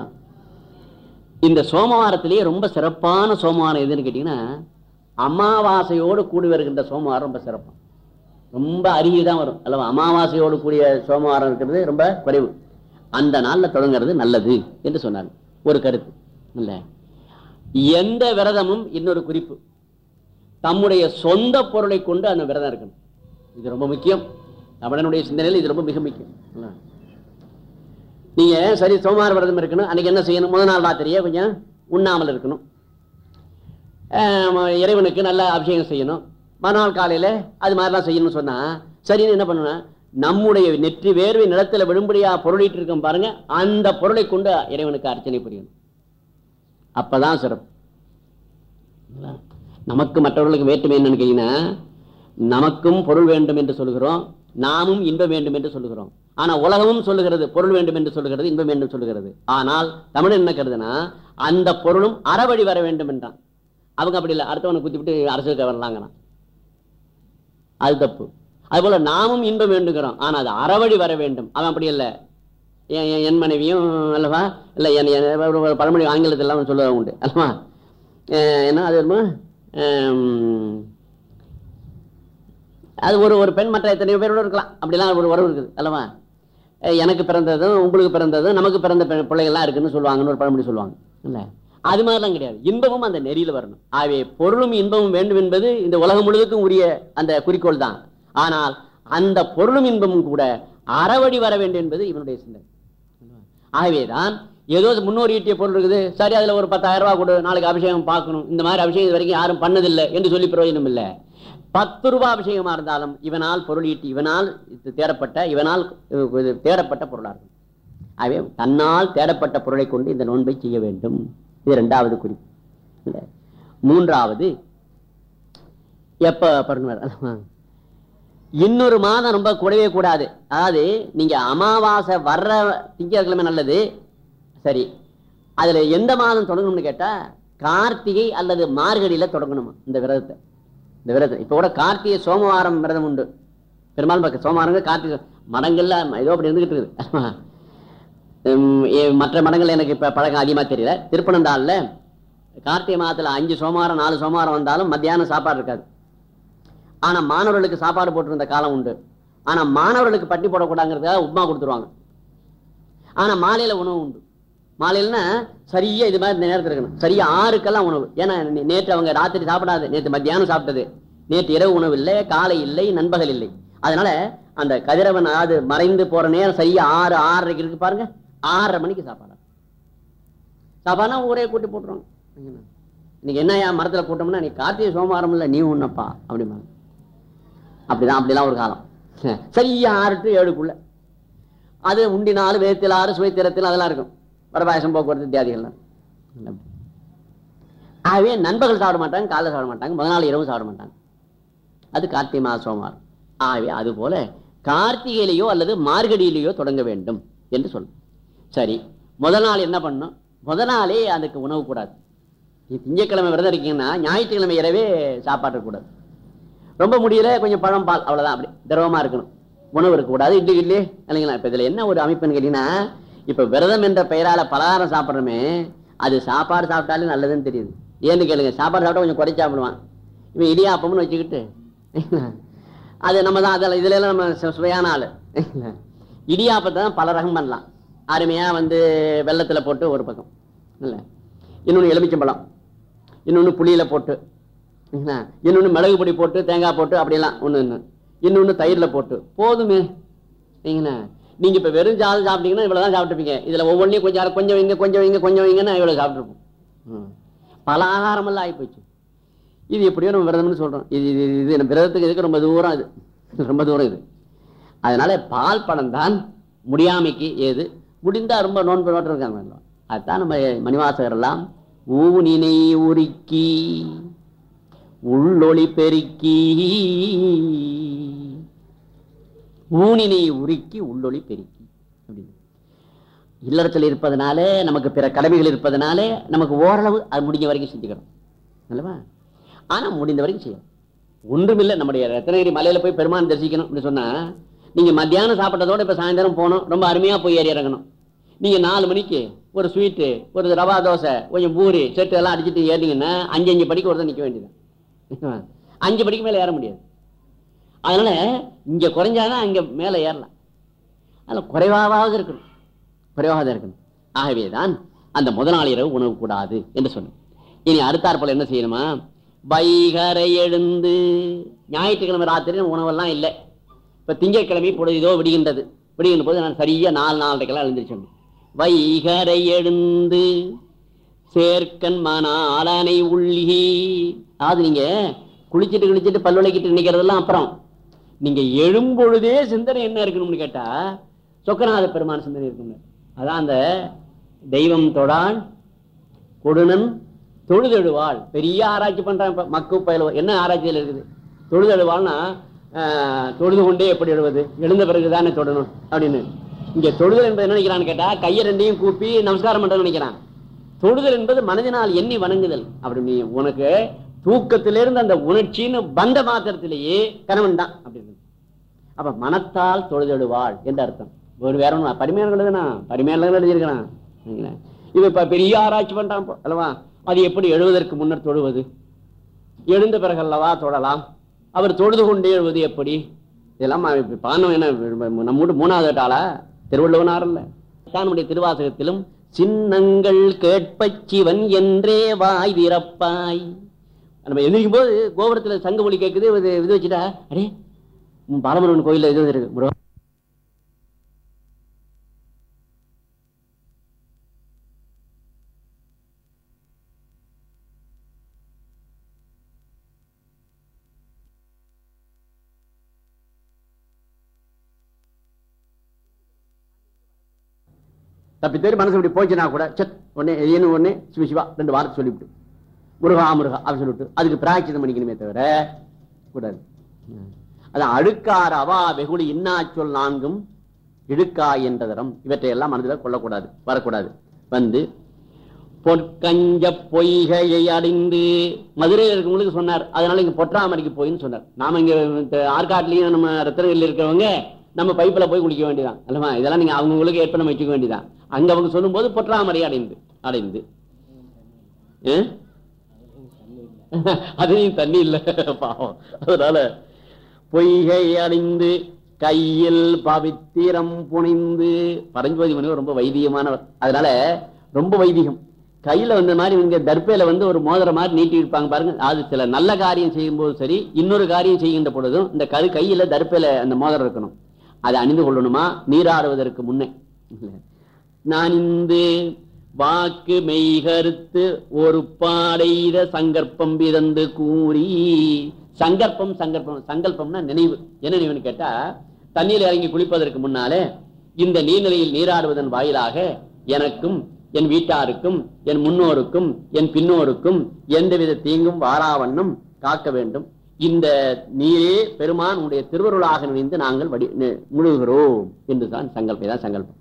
இந்த சோமவாரத்திலேயே ரொம்ப சிறப்பான சோமவாரம் எதுன்னு கேட்டீங்கன்னா அமாவாசையோடு கூடி வருகின்ற சோமவாரம் ரொம்ப சிறப்பாக ரொம்ப அருகில் தான் வரும் அல்லவா? அமாவாசையோடு கூடிய சோமவாரம் இருக்கிறது ரொம்ப குறைவு அந்த நாளில் தொடங்குறது நல்லது என்று சொன்னார். ஒரு கருத்து இல்லை? எந்த விரதமும் இன்னொரு குறிப்பு. தம்முடைய சொந்த பொருளை கொண்டு அந்த விரதம் இருக்கணும். இது ரொம்ப முக்கியம். தமிழனுடைய சிந்தனையில் இது ரொம்ப மிக முக்கியம் நீங்க சரி சோமார விரதம் இருக்கணும். அன்னைக்கு என்ன செய்யணும்? முதல் நாள் ராத்திரியே கொஞ்சம் உண்ணாமல் இருக்கணும். இறைவனுக்கு நல்ல அபிஷேகம் செய்யணும். மறுநாள் காலையில அது மாதிரிலாம் செய்யணும்னு சொன்னா சரின்னு என்ன பண்ணணும் நம்முடைய நெற்றி வேர்வை நிலத்துல விழும்படியா பொருளிட்டு இருக்கோம் பாருங்க அந்த பொருளை கொண்டு இறைவனுக்கு அர்ச்சனை புரியணும். அப்பதான் சிறப்பு. நமக்கு மற்றவர்களுக்கு வேற்றுமை என்னன்னு கேட்டீங்கன்னா நமக்கும் பொருள் வேண்டும் என்று சொல்லுகிறோம் நாமும் இன்பம் வேண்டும் என்று சொல்லுகிறோம் ஆனா உலகமும் சொல்லுகிறது பொருள் வேண்டும் என்று சொல்லுகிறது இன்பம் வேண்டும் சொல்லுகிறது. ஆனால் தமிழ் என்ன கருதுனா அந்த பொருளும் அறவழி வர வேண்டும் என்றான் அவங்க அப்படி இல்லை அடுத்தவனை குத்திவிட்டு அரசுக்கு வரலாங்கண்ணா அது தப்பு. அதுபோல நாமும் இன்பம் வேண்டுகிறோம் ஆனா அது அறவழி வர வேண்டும். அவன் அப்படி இல்லை. என் என்- மனைவியும் அல்லவா? இல்லை என் பழமொழி ஆங்கிலத்தில் எல்லாம் சொல்லுவாங்க உண்டு அல்லவா? என்ன அது என்னமோ, அது ஒரு ஒரு பெண் மற்ற எத்தனையோ பேரோட இருக்கலாம். அப்படிலாம் ஒரு உறவு இருக்குது அல்லவா? எனக்கு பிறந்ததும் உங்களுக்கு பிறந்ததும் நமக்கு பிறந்த பிள்ளைகள்லாம் இருக்குன்னு சொல்லுவாங்கன்னு ஒரு பழமொழி சொல்லுவாங்க இல்ல? அது மாதிரிலாம் கிடையாது. இன்பமும் அந்த நெறியில வரணும். ஆகவே பொருளும் இன்பமும் வேண்டும் என்பது இந்த உலகம் முழுவதுக்கும் உரிய அந்த குறிக்கோள் தான். ஆனால் அந்த பொருளும் இன்பமும் கூட அறவழி வர வேண்டும் என்பது இவனுடைய சிந்தனை. ஆகவேதான் ஏதோ முன்னோர் ஈட்டிய பொருள் இருக்குது சரி அதுல ஒரு பத்தாயிரம் ரூபாய் கொடு நாளைக்கு அபிஷேகம் பார்க்கணும் இந்த மாதிரி அபிஷேகம் வரைக்கும் யாரும் பண்ணதில்லை என்று சொல்லி பிரயோஜனம் இல்லை. பத்து ரூபாய் அபிஷேகமா இருந்தாலும் இவனால் பொருள் ஈட்டி இவனால் இது தேடப்பட்ட இவனால் இது தேடப்பட்ட பொருளா இருக்கும். ஆகவே தன்னால் தேடப்பட்ட பொருளை கொண்டு இந்த நோன்பை செய்ய வேண்டும். இது ரெண்டாவது குறிப்பு மூன்றாவது எப்ப பண்ணுவார் இன்னொரு மாதம் ரொம்ப கூடவே கூடாது. அதாவது நீங்க அமாவாசை வர்ற திங்கட்கிழமை நல்லது. சரி. அதுல எந்த மாதம் தொடங்கணும்னு கேட்டா கார்த்திகை அல்லது மார்கழியில தொடங்கணுமா இந்த விரதத்தை. இந்த விரதம் இப்போ கூட கார்த்திகை சோமவாரம் விரதம் உண்டு. பெரும்பாலும் பார்க்க சோமவாரங்க கார்த்திகை மடங்கள்ல ஏதோ அப்படி இருந்துகிட்டு இருக்குது. மற்ற மடங்கள் எனக்கு இப்போ பழக்கம் அதிகமாக தெரியல. திருப்பனந்தாளில் கார்த்திகை மாதத்தில் அஞ்சு சோமவாரம் நாலு சோமவாரம் வந்தாலும் மத்தியானம் சாப்பாடு இருக்காது. ஆனால் மாணவர்களுக்கு சாப்பாடு போட்டிருந்த காலம் உண்டு. ஆனால் மாணவர்களுக்கு பட்டி போடக்கூடாங்கிறதுக்காக உப்மா கொடுத்துருவாங்க. ஆனால் மாலையில் உணவு உண்டு. மாலையில்னா சரியா இது மாதிரி இந்த நேரத்தில் இருக்கணும் சரியா ஆறுக்கெல்லாம் உணவு. ஏன்னா நேற்று அவங்க ராத்திரி சாப்பிடாது. நேற்று மத்தியானம் சாப்பிட்டது. நேற்று இரவு உணவு இல்லை காலை இல்லை நண்பகல் இல்லை. அதனால அந்த கதிரவன் அதாவது மறைந்து போற நேரம் சரியா ஆறு ஆறரைக்கு இருக்கு பாருங்க. ஆறரை மணிக்கு சாப்பாடு. சாப்பாடுனா ஊரே கூட்டி போட்டுருவாங்க. இன்னைக்கு என்னையா மரத்தில் கூட்டம்னா நீ கார்த்திகை சோமவாரம் இல்லை நீ உண்ணப்பா அப்படிமா அப்படிதான் அப்படிலாம் ஒரு காலம். சரியா ஆறு டு ஏழுக்குள்ள. அது உண்டினாலும் வேத்திலாறு சுவைத்திரத்தில் அதெல்லாம் இருக்கும். வரபாயசம் போக்குவரத்து இத்தியாதிகள்லாம். ஆகவே நண்பர்கள் சாப்பிட மாட்டாங்க காலைல சாப்பிட மாட்டாங்க முதல் நாள் இரவு சாப்பிட மாட்டாங்க. அது கார்த்திகை மாத ஆகவே அது போல கார்த்திகையிலேயோ அல்லது மார்கடியிலேயோ தொடங்க வேண்டும் என்று சொல்லும். சரி முதல் நாள் என்ன பண்ணும் முதல் நாளே அதுக்கு உணவு கூடாது. நீ திங்கட்கிழமை விரதம் இருக்கீங்கன்னா ஞாயிற்றுக்கிழமை இரவே சாப்பாடு கூடாது ரொம்ப முடியல கொஞ்சம் பழம் பால் அவ்வளவுதான். அப்படி திரவமா இருக்கணும். உணவு இருக்கக்கூடாது. இட்லி இட்லி இல்லைங்களா? இப்ப இதுல என்ன ஒரு அமைப்புன்னு கேட்டீங்கன்னா இப்ப விரதம் என்ற பெயரால பலகாரம் சாப்பிட்றோமே அது சாப்பாடு சாப்பிட்டாலே நல்லதுன்னு தெரியுது. ஏன்னு கேளுங்க சாப்பாடு சாப்பிட்டா கொஞ்சம் குறைச்சு சாப்பிடுவான். இவன் இடியாப்பம்னு வச்சுக்கிட்டு. அது நம்ம தான் அதில் இதுல எல்லாம் நம்ம சுவையான ஆளு. இடியாப்பத்தை தான் பல ரகம் பண்ணலாம். அருமையா வந்து வெள்ளத்துல போட்டு ஒரு பக்கம். இல்லை? இன்னொன்று எலுமிச்சம்பழம். இன்னொன்று புளியில போட்டு. இன்னொன்று மிளகு பொடி போட்டு தேங்காய் போட்டு அப்படியெல்லாம் ஒன்று இன்னொன்று தயிரில் போட்டு. போதுமே. சரிங்களா நீங்க இப்ப வெறும் சாதம் சாப்பிட்டீங்கன்னா இவ்வளவுதான் சாப்பிட்டுருப்பீங்க இதுல ஒவ்வொன்றையும் கொஞ்சம் கொஞ்சம் வைங்க கொஞ்சம் வைங்க கொஞ்சம் வைங்கன்னு இவ்வளவு சாப்பிட்டுருப்போம். பல ஆகாரமெல்லாம் ஆகிப்போச்சு இது எப்படியோ நம்ம விரதம்னு சொல்றோம். இது இது இது நம்ம விரதத்துக்கு இதுக்கு ரொம்ப தூரம் இது ரொம்ப தூரம் இது. அதனால பால் பழம் தான் முடியாமைக்கு ஏது? முடிந்தா ரொம்ப நோன்பு நோட்டம் இருக்காங்க. அதுதான் நம்ம மணிவாசகர் எல்லாம் ஊனினை உருக்கி உள்ளொளி பெருக்கி ஊனினை உருக்கி உள்ளொளி பெருக்கி. அப்படின்னு. இல்லறத்தில் இருப்பதனாலே நமக்கு பிற கடமைகள் இருப்பதனாலே நமக்கு ஓரளவு அது முடிஞ்ச வரைக்கும் செஞ்சுக்கிறோம் அல்லவா ஆனால் முடிந்த வரைக்கும் செய்யணும். ஒன்றுமில்லை நம்முடைய ரத்னகிரி மலையில் போய் பெருமான் தரிசிக்கணும் அப்படின்னு சொன்னால் நீங்கள் மத்தியானம் சாப்பிட்டதோட இப்போ சாயந்தரம் போகணும் ரொம்ப அருமையாக போய் ஏறி இறங்கணும். நீங்கள் நாலு மணிக்கு ஒரு ஸ்வீட்டு ஒரு ரவா தோசை கொஞ்சம் பூரி செட்டு எல்லாம் அடிச்சுட்டு ஏறினீங்கன்னா அஞ்சு அஞ்சு படிக்கு ஒருத்தர் நிற்க வேண்டியது அஞ்சு படிக்கு மேலே ஏற முடியாது. அதனால இங்க குறைஞ்சாதான் அங்க மேல ஏறலாம். அதனால குறைவாக இருக்கணும். குறைவாக தான் இருக்கணும். ஆகவேதான் அந்த முதல் நாள் இரவு உணவு கூடாது என்று சொன்னோம் இனி அடுத்தார் போல் என்ன செய்யணுமா? வைகரை எழுந்து ஞாயிற்றுக்கிழமை ராத்திரி உணவெல்லாம் இல்லை. இப்போ திங்கட்கிழமை பொழுதோ விடுகின்றது. விடுகின்ற போது நான் சரியாக நாலு நாலரைக்கெல்லாம் எழுந்திரிச்சோம் வைகரை எழுந்து சேர்க்கன் மனாலனை உள்ளி அதாவது நீங்கள் குளிச்சுட்டு குளிச்சுட்டு பல்வளைக்கிட்டு நினைக்கிறதெல்லாம் அப்புறம் நீங்க எழும்பொழுதே சிந்தனை என்ன இருக்கணும்னு கேட்டா சொக்கநாத பெருமான் சிந்தனை இருக்கணும் அதான் அந்த தெய்வம் தொடான் கொடுனன் தொழுதெழுவாள். பெரிய ஆராய்ச்சி பண்றான் இப்ப மக்கு பயில என்ன ஆராய்ச்சியில் இருக்குது? தொழுதெழுவாள்னா தொழுது கொண்டே எப்படி எழுவது? எழுந்த பிறகு தானே தொடணும் அப்படின்னு. இங்க தொழுதல் என்பது என்ன நினைக்கிறான்னு கேட்டா கையை ரெண்டையும் கூப்பி நமஸ்காரம் பண்றேன்னு நினைக்கிறான். தொழுதல் என்பது மனதினால் எண்ணி வணங்குதல். அப்படி நீ உனக்கு தூக்கத்திலிருந்து அந்த உணர்ச்சின்னு வந்த மாத்திரத்திலேயே கணவன் தான் அப்படின்னு. அப்ப மனத்தால் தொழுதெழுவாள் என்று அர்த்தம். ஒரு வேற ஒன்று பரிமையான எழுதுனா பரிமையான எழுதியிருக்கிறான். இது இப்ப பெரிய ஆராய்ச்சி பண்றான் அல்லவா? அது எப்படி எழுவதற்கு முன்னர் தொழுவது? எழுந்த பிறகு அல்லவா தொழலாம்? அவர் தொழுது கொண்டே எழுவது எப்படி? இதெல்லாம் பானம் என்ன நம்ம மூணாவது ஆளா? திருவள்ளுவனார் இல்ல தானுடைய திருவாசகத்திலும் சின்னங்கள் கேட்பச் சிவன் என்றே வாய் திறப்பாய். நம்ம எந்திரிக்கும் போது கோபுரத்துல சங்க ஒலி கேட்குது இது இது வச்சுட்டா அரே பாலமுருகன் கோயிலில் இது இருக்கு ப்ரோ தப்பி தேடி மனசு இப்படி போச்சுன்னா கூட சத் உடனே ஏன்னு உடனே சிவ சிவா ரெண்டு வார்த்தை சொல்லிவிட்டு முருகா முருகா அப்படின்னு சொல்லிட்டு அதுக்கு பிராய்ச்சிதம் பண்ணிக்கணுமே தவிர கூடாது. அதான் அழுக்கார் அவா வெகுளி இன்னா சொல் நான்கும் இழுக்கா என்றதரம் இவற்றையெல்லாம் மனதில் கொள்ளக்கூடாது வரக்கூடாது. வந்து பொற்கஞ்ச பொய்கையை அடைந்து மதுரையில் இருக்கவங்களுக்கு சொன்னார். அதனால இங்க பொற்றாமரைக்கு போயின்னு சொன்னார். நாம இங்க இந்த ஆற்காட்லயும் நம்ம ரத்தனகிரியில் இருக்கிறவங்க நம்ம பைப்புல போய் குளிக்க வேண்டியதான் அல்லவா? இதெல்லாம் நீங்க அவங்களுக்கு ஏற்பட வச்சுக்க வேண்டியதான் அங்க அவங்க சொல்லும் போது பொற்றாமரை அடைந்து. அடைந்து அதையும் தண்ணி இல்ல பாவம். அதனால பொய்கை அணிந்து கையில் பவித்திரம் புனைந்து பரஞ்சோதி முனிவர் ரொம்ப வைத்தியமானவர் அதனால ரொம்ப வைதிகம். கையில வந்த மாதிரி இவங்க தர்பையில வந்து ஒரு மோதிர மாதிரி நீட்டி இருப்பாங்க பாருங்க. அது சில நல்ல காரியம் செய்யும் போது சரி இன்னொரு காரியம் செய்கின்ற பொழுதும் இந்த கரு கையில தர்பையில அந்த மோதிரம் இருக்கணும். அதை அணிந்து கொள்ளணுமா? நீராடுவதற்கு முன்னே. நான் இந்த வாக்கு மெய்கருத்து ஒரு பாடைத சங்கற்பம் பிறந்து கூறி சங்கற்பம் சங்கற்பம் சங்கல்பம்னா நினைவு. என்ன நினைவுன்னு கேட்டா தண்ணீர் இறங்கி குளிப்பதற்கு முன்னாலே இந்த நீர்நிலையில் நீராடுவதன் வாயிலாக எனக்கும் என் வீட்டாருக்கும் என் முன்னோருக்கும் என் பின்னோருக்கும் எந்தவித தீங்கும் வாராவண்ணம் காக்க வேண்டும். இந்த நீரே பெருமான் உடைய திருவருளாக நினைந்து நாங்கள் வடி முழுகிறோம். என்றுதான் சங்கல்பம். தான் சங்கல்பம்.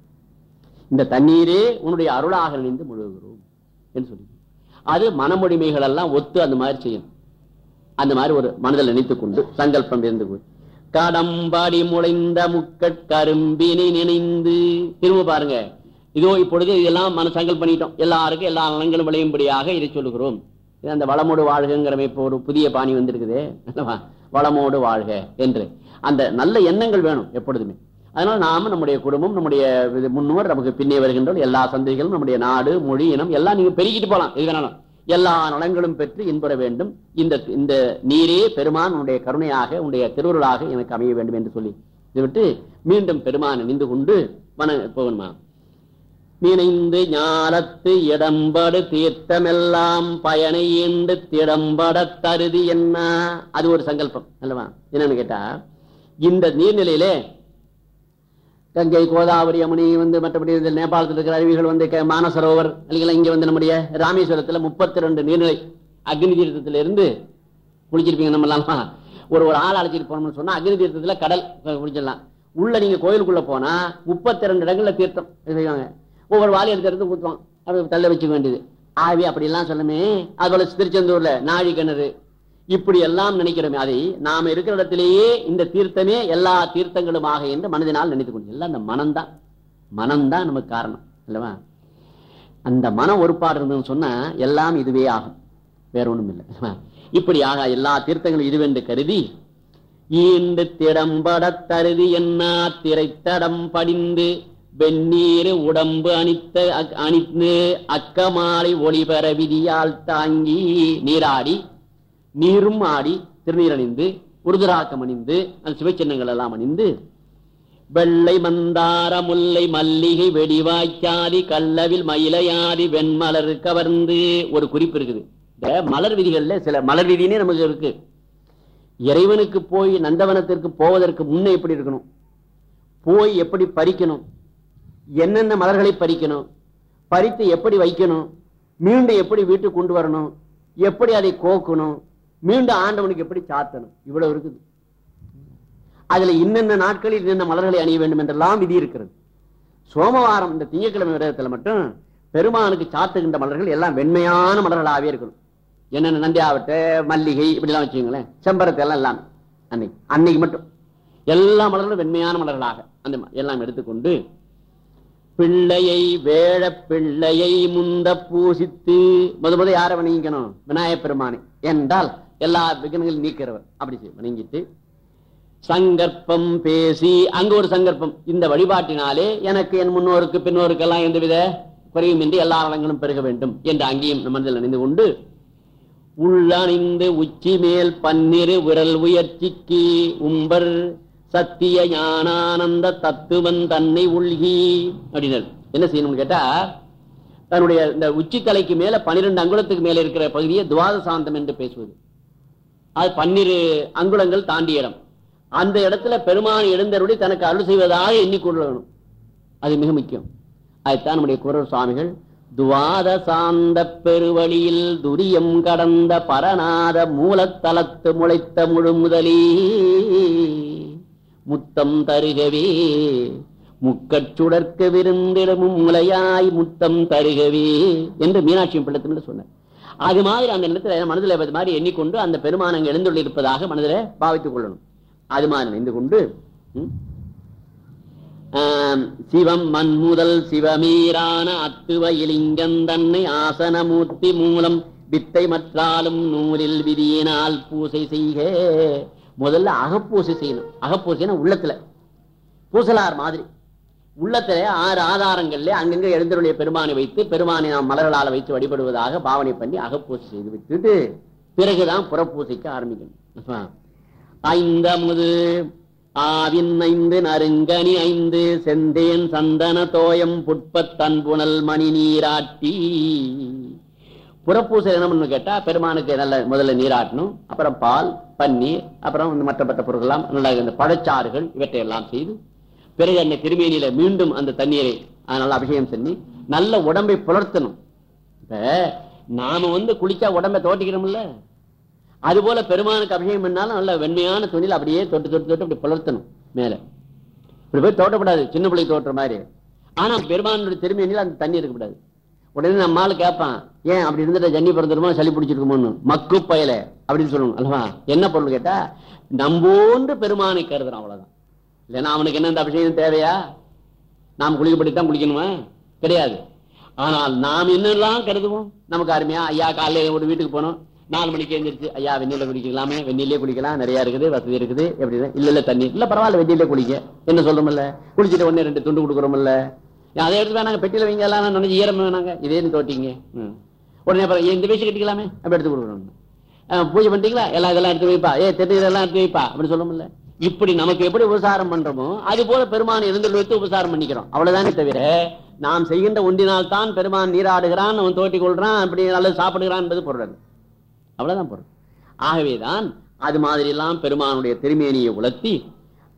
இந்த தண்ணீரே உன்னுடைய அருளாக நினைந்து முழுகுகிறோம் என்று சொல்லி அது மனமுடிமைகள் எல்லாம் ஒத்து அந்த மாதிரி செய்யணும் அந்த மாதிரி ஒரு மனதில் நினைத்துக் கொண்டு சங்கல்பம் இருந்து கடம்பாடி முளைந்த முக்கட்கரும்பினை நினைந்து திரும்ப பாருங்க. இதோ இப்பொழுது இதெல்லாம் மன சங்கல் பண்ணிட்டோம். எல்லாருக்கும் எல்லா நலங்களும் விளையும்படியாக இதை சொல்லுகிறோம். இது அந்த வளமோடு வாழ்கிற இப்போ ஒரு புதிய பாணி வந்திருக்குது வளமோடு வாழ்க என்று. அந்த நல்ல எண்ணங்கள் வேணும் எப்பொழுதுமே. அதனால நாம நம்முடைய குடும்பம் நம்முடைய இது முன்னோர் நமக்கு பின்னே வருகின்ற எல்லா சந்தைகளும் நம்முடைய நாடு மொழி இனம் எல்லாம் நீங்க பெருகிட்டு போலாம். இது வேணாலும் எல்லா நலங்களும் பெற்று இன்புற வேண்டும். இந்த இந்த நீரே பெருமான் உன்னுடைய கருணையாக உன்னுடைய திருவுருளாக எனக்கு அமைய வேண்டும் என்று சொல்லி இதை விட்டு மீண்டும் பெருமான் நின்று கொண்டு மன போகணுமா? நினைந்து ஞாலத்து இடம்படு தீர்த்தமெல்லாம் பயனை ஈண்டு திடம்பட தருதி என்ன? அது ஒரு சங்கல்பம் அல்லவா? என்னன்னு கேட்டா இந்த நீர்நிலையிலே கங்கை கோதாவரி யமுனி வந்து மற்றபடி இந்த நேபாளத்தில் இருக்கிற அருவிகள் வந்து மானசரோவர் இல்லைங்களா இங்க வந்து நம்முடைய ராமேஸ்வரத்துல முப்பத்தி ரெண்டு நீர்நிலை அக்னி தீர்த்தத்துல இருந்து குளிச்சிருப்பீங்க நம்ம எல்லாம். ஒரு ஒரு ஆள் அழைச்சிட்டு போனோம்னு சொன்னா அக்னி தீர்த்தத்துல கடல் குளிச்சிடலாம். உள்ள நீங்க கோயிலுக்குள்ள போனா முப்பத்தி ரெண்டு இடங்கள்ல தீர்த்தம் செய்வாங்க. ஒவ்வொரு வாலி எடுத்து ஊற்றுவான் அப்படி தள்ள வச்சுக்க வேண்டியது. ஆவி அப்படி எல்லாம் சொல்லமே அதுபோல திருச்செந்தூர்ல நாழி கிணறு இப்படி எல்லாம் நினைக்கிறோமே. அதை நாம இருக்கிற இடத்திலேயே இந்த தீர்த்தமே எல்லா தீர்த்தங்களுமாக என்று மனதினால் நினைத்துக் கொண்டு. எல்லாம் அந்த மனம்தான். மனம்தான் நமக்கு காரணம். இல்லவா அந்த மனம் ஒருபாடு இருந்ததுன்னு சொன்னா எல்லாம் இதுவே ஆகும். வேற ஒண்ணும் இல்லை. இப்படி ஆக எல்லா தீர்த்தங்களும் இதுவென்று கருதி ஈண்டு திடம்பட தருதி என்ன திரைத்தடம் படிந்து வெந்நீர் உடம்பு அணித்த அணிந்து அணித்து அக்கமாலை ஒளிபெற விதியால் தாங்கி நீராடி நீரும் ஆடி திருநீர் அணிந்து உருதுராக்கம் அணிந்து அந்த சிவச்சின்னங்கள் எல்லாம் அணிந்து வெள்ளை மந்தார முல்லை மல்லிகை வெடிவாய்க்காதி கல்லவில் மயிலையாதி வெண்மலர் கவர்ந்து ஒரு குறிப்பு இருக்குது. இந்த மலர் விதிகள்ல சில மலர் விதினே நமக்கு இருக்கு. இறைவனுக்கு போய் நந்தவனத்திற்கு போவதற்கு முன்னே எப்படி இருக்கணும்? போய் எப்படி பறிக்கணும்? என்னென்ன மலர்களை பறிக்கணும்? பறித்து எப்படி வைக்கணும்? மீண்டும் எப்படி வீட்டுக்கு கொண்டு வரணும்? எப்படி அதை கோக்கணும்? மீண்டும் ஆண்டவனுக்கு எப்படி சாத்தணும்? இவ்வளவு இருக்குது. அதுல இன்னென்ன நாட்களில் இன்னென்ன மலர்களை அணிய வேண்டும் என்றெல்லாம் விதி இருக்கிறது. சோமவாரம் இந்த திங்கக்கிழமை விரதத்துல மட்டும் பெருமானுக்கு சாத்துகின்ற மலர்கள் எல்லாம் வெண்மையான மலர்களாகவே இருக்கணும். என்னென்ன நந்தியாவட்ட மல்லிகை இப்படிலாம் வச்சுக்கோங்களேன். செம்பரத்தை எல்லாம் எல்லாமே அன்னைக்கு அன்னைக்கு மட்டும். எல்லா மலர்களும் வெண்மையான மலர்களாக அந்த எல்லாம் எடுத்துக்கொண்டு பிள்ளையை வேழ பிள்ளையை முந்த பூசித்து முத முத யாரை வணங்கிக்கணும்? விநாயகப் பெருமானை. என்றால் எல்லா விக்னங்களும் நீக்கிறவர். அப்படி செய்ய வணங்கிட்டு சங்கற்பம் பேசி அங்க ஒரு சங்கற்பம். இந்த வழிபாட்டினாலே எனக்கு என் முன்னோருக்கு பின்னோருக்கெல்லாம் எந்தவித குறையும் இன்றி எல்லா நலங்களும் பெருக வேண்டும் என்று அங்கேயும் மனதில் அணிந்து கொண்டு உள்ளணிந்து உச்சி மேல் பன்னிரு விரல் உயர்ச்சிக்கு உம்பர் சத்திய ஞானானந்த தத்துவன் தன்னை உள்கி அப்படின்னர் என்ன செய்யணும்னு கேட்டா தன்னுடைய இந்த உச்சி தலைக்கு மேல பனிரெண்டு அங்குலத்துக்கு மேல இருக்கிற பகுதியை துவாதசாந்தம் என்று பேசுவது. அது பன்னிரு அங்குலங்கள் தாண்டிய இடம். அந்த இடத்துல பெருமான் எழுந்தருடைய தனக்கு அருள் செய்வதாக எண்ணிக்கொள்ளணும். அது மிக முக்கியம். அதுதான் நம்முடைய குரல் சுவாமிகள் துவாத சாந்த பெருவழியில் துரியம் கடந்த பரநாத மூலத்தலத்து முளைத்த முழு முதலி முத்தம் தருகவே முக்கச்சுடர்க்க விருந்திடமும் முளையாய் முத்தம் தருகவே என்று மீனாட்சி பிள்ளத்தில் சொன்னார். அது மாதிரி அந்த இடத்துல மனதில் அது மாதிரி எண்ணிக்கொண்டு அந்த பெருமானங்க எழுந்துள்ள இருப்பதாக மனதில் பாவித்துக் கொள்ளணும். அது மாதிரி நினைந்து கொண்டு சிவம் மண் முதல் சிவமீரான அத்துவ இலிங்கம் தன்னை ஆசனமூர்த்தி மூலம் வித்தை மற்றாலும் நூலில் விதியினால் பூசை செய்க. முதல்ல அகப்பூசை செய்யணும். அகப்பூசைனா உள்ளத்துல. பூசலார் மாதிரி. உள்ளத்திலே ஆறு ஆதாரங்கள்ல அங்கங்க எழுந்தருடைய பெருமானை வைத்து பெருமானை நாம் மலர்களால் வைத்து வழிபடுவதாக பாவனை பண்ணி அகப்பூசை செய்து விட்டுட்டு பிறகுதான் புறப்பூசிக்க ஆரம்பிக்கணும். ஐந்தமுது ஆவின் ஐந்து நறுங்கனி ஐந்து செந்தேன் சந்தன தோயம் புட்பத்தன்புணல் மணி நீராட்டி. புறப்பூசை என்ன பண்ணணும் கேட்டா பெருமானுக்கு நல்ல முதல்ல நீராட்டணும் அப்புறம் பால் பன்னீர் அப்புறம் இந்த மற்ற மற்ற பொருட்கள்லாம் நல்ல இந்த பழச்சாறுகள் இவற்றையெல்லாம் செய்து பிறகு அந்த திருமேனியில மீண்டும் அந்த தண்ணீரை அதனால அபிஷேகம் பண்ணி நல்ல உடம்பை புலர்த்தணும். இப்ப நாம வந்து குளிச்சா உடம்பை தோட்டிக்கிறோம்ல. அது போல பெருமானுக்கு அபிஷேகம் பண்ணாலும் நல்ல வெண்மையான துணியில் அப்படியே தொட்டு தொட்டு தொட்டு அப்படி புலர்த்தணும் மேல. இப்படி போய் தோட்டப்படாது சின்ன பிள்ளைக்கு தோட்டுற மாதிரி. ஆனா பெருமானுடைய திருமேனியில் அந்த தண்ணி இருக்கக்கூடாது. உடனே நம்ம ஆள் கேட்பான் ஏன் அப்படி இருந்துட்டு ஜன்னி பிறந்துருமா சளி பிடிச்சிருக்குமோன்னு? மக்கு பயல அப்படின்னு சொல்லணும் அல்லவா? என்ன பொருள் கேட்டா நம்போன்று பெருமானை கருதுறான் அவ்வளவுதான். இல்லைன்னா அவனுக்கு என்ன இந்த அபிஷேகம் தேவையா? நாம் குளிக்கப்படித்தான் குளிக்கணுமா? கிடையாது. ஆனால் நாம் என்னெல்லாம் கருதுவோம்? நமக்கு அருமையா ஐயா காலையில ஒரு வீட்டுக்கு போனோம். நாலு மணிக்கு எழுந்திரிச்சு ஐயா வெந்நில குளிக்கலாமே வெந்நிலே குளிக்கலாம் நிறைய இருக்குது வசதி இருக்குது எப்படி இல்ல இல்ல தண்ணி. இல்ல பரவாயில்ல வெந்நிலே குளிக்க என்ன சொல்றோம்ல? குளிச்சுட்டு ஒன்னு ரெண்டு துண்டு கொடுக்குறோம்ல. அதை எடுத்து வேணாங்க பெட்டியில வைங்க எல்லாம் நினைச்சு ஈரம் வேணாங்க. இதே தோட்டிங்க. ம். உடனே அப்புறம் இந்த வயசு கட்டிக்கலாமே? அப்படி எடுத்து கொடுக்குறோம். பூஜை பண்ணிட்டீங்களா? எல்லாம் இதெல்லாம் எடுத்து வைப்பா. ஏ தெரியல இதெல்லாம் எடுத்து வைப்பா. அப்படி சொல்லும்ல இப்படி நமக்கு எப்படி உபசாரம் பண்றோமோ அது போல பெருமான் இருந்து வைத்து உபசாரம் பண்ணிக்கிறோம். அவ்வளவுதானே தவிர நாம் செய்கின்ற ஒன்றினால் தான் பெருமான் நீராடுகிறான் அவன் தோட்டி கொள்றான் அப்படி நல்லது சாப்பிடுகிறான் என்பது பொருள் அவ்வளவுதான் பொருள். ஆகவேதான் அது மாதிரி எல்லாம் பெருமானுடைய திருமேனியை உலர்த்தி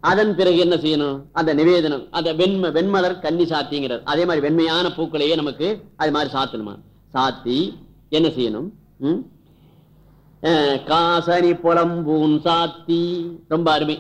அதன் பிறகு என்ன செய்யணும்? அந்த நிவேதனம் அந்த வெண்ம வெண்மலர் கன்னி சாத்திங்கிறார். அதே மாதிரி வெண்மையான பூக்களையே நமக்கு அது மாதிரி சாத்தணுமா? சாத்தி என்ன செய்யணும்? ம்? காசனி புலம்பூன் சாத்தி. ரொம்ப அருமை.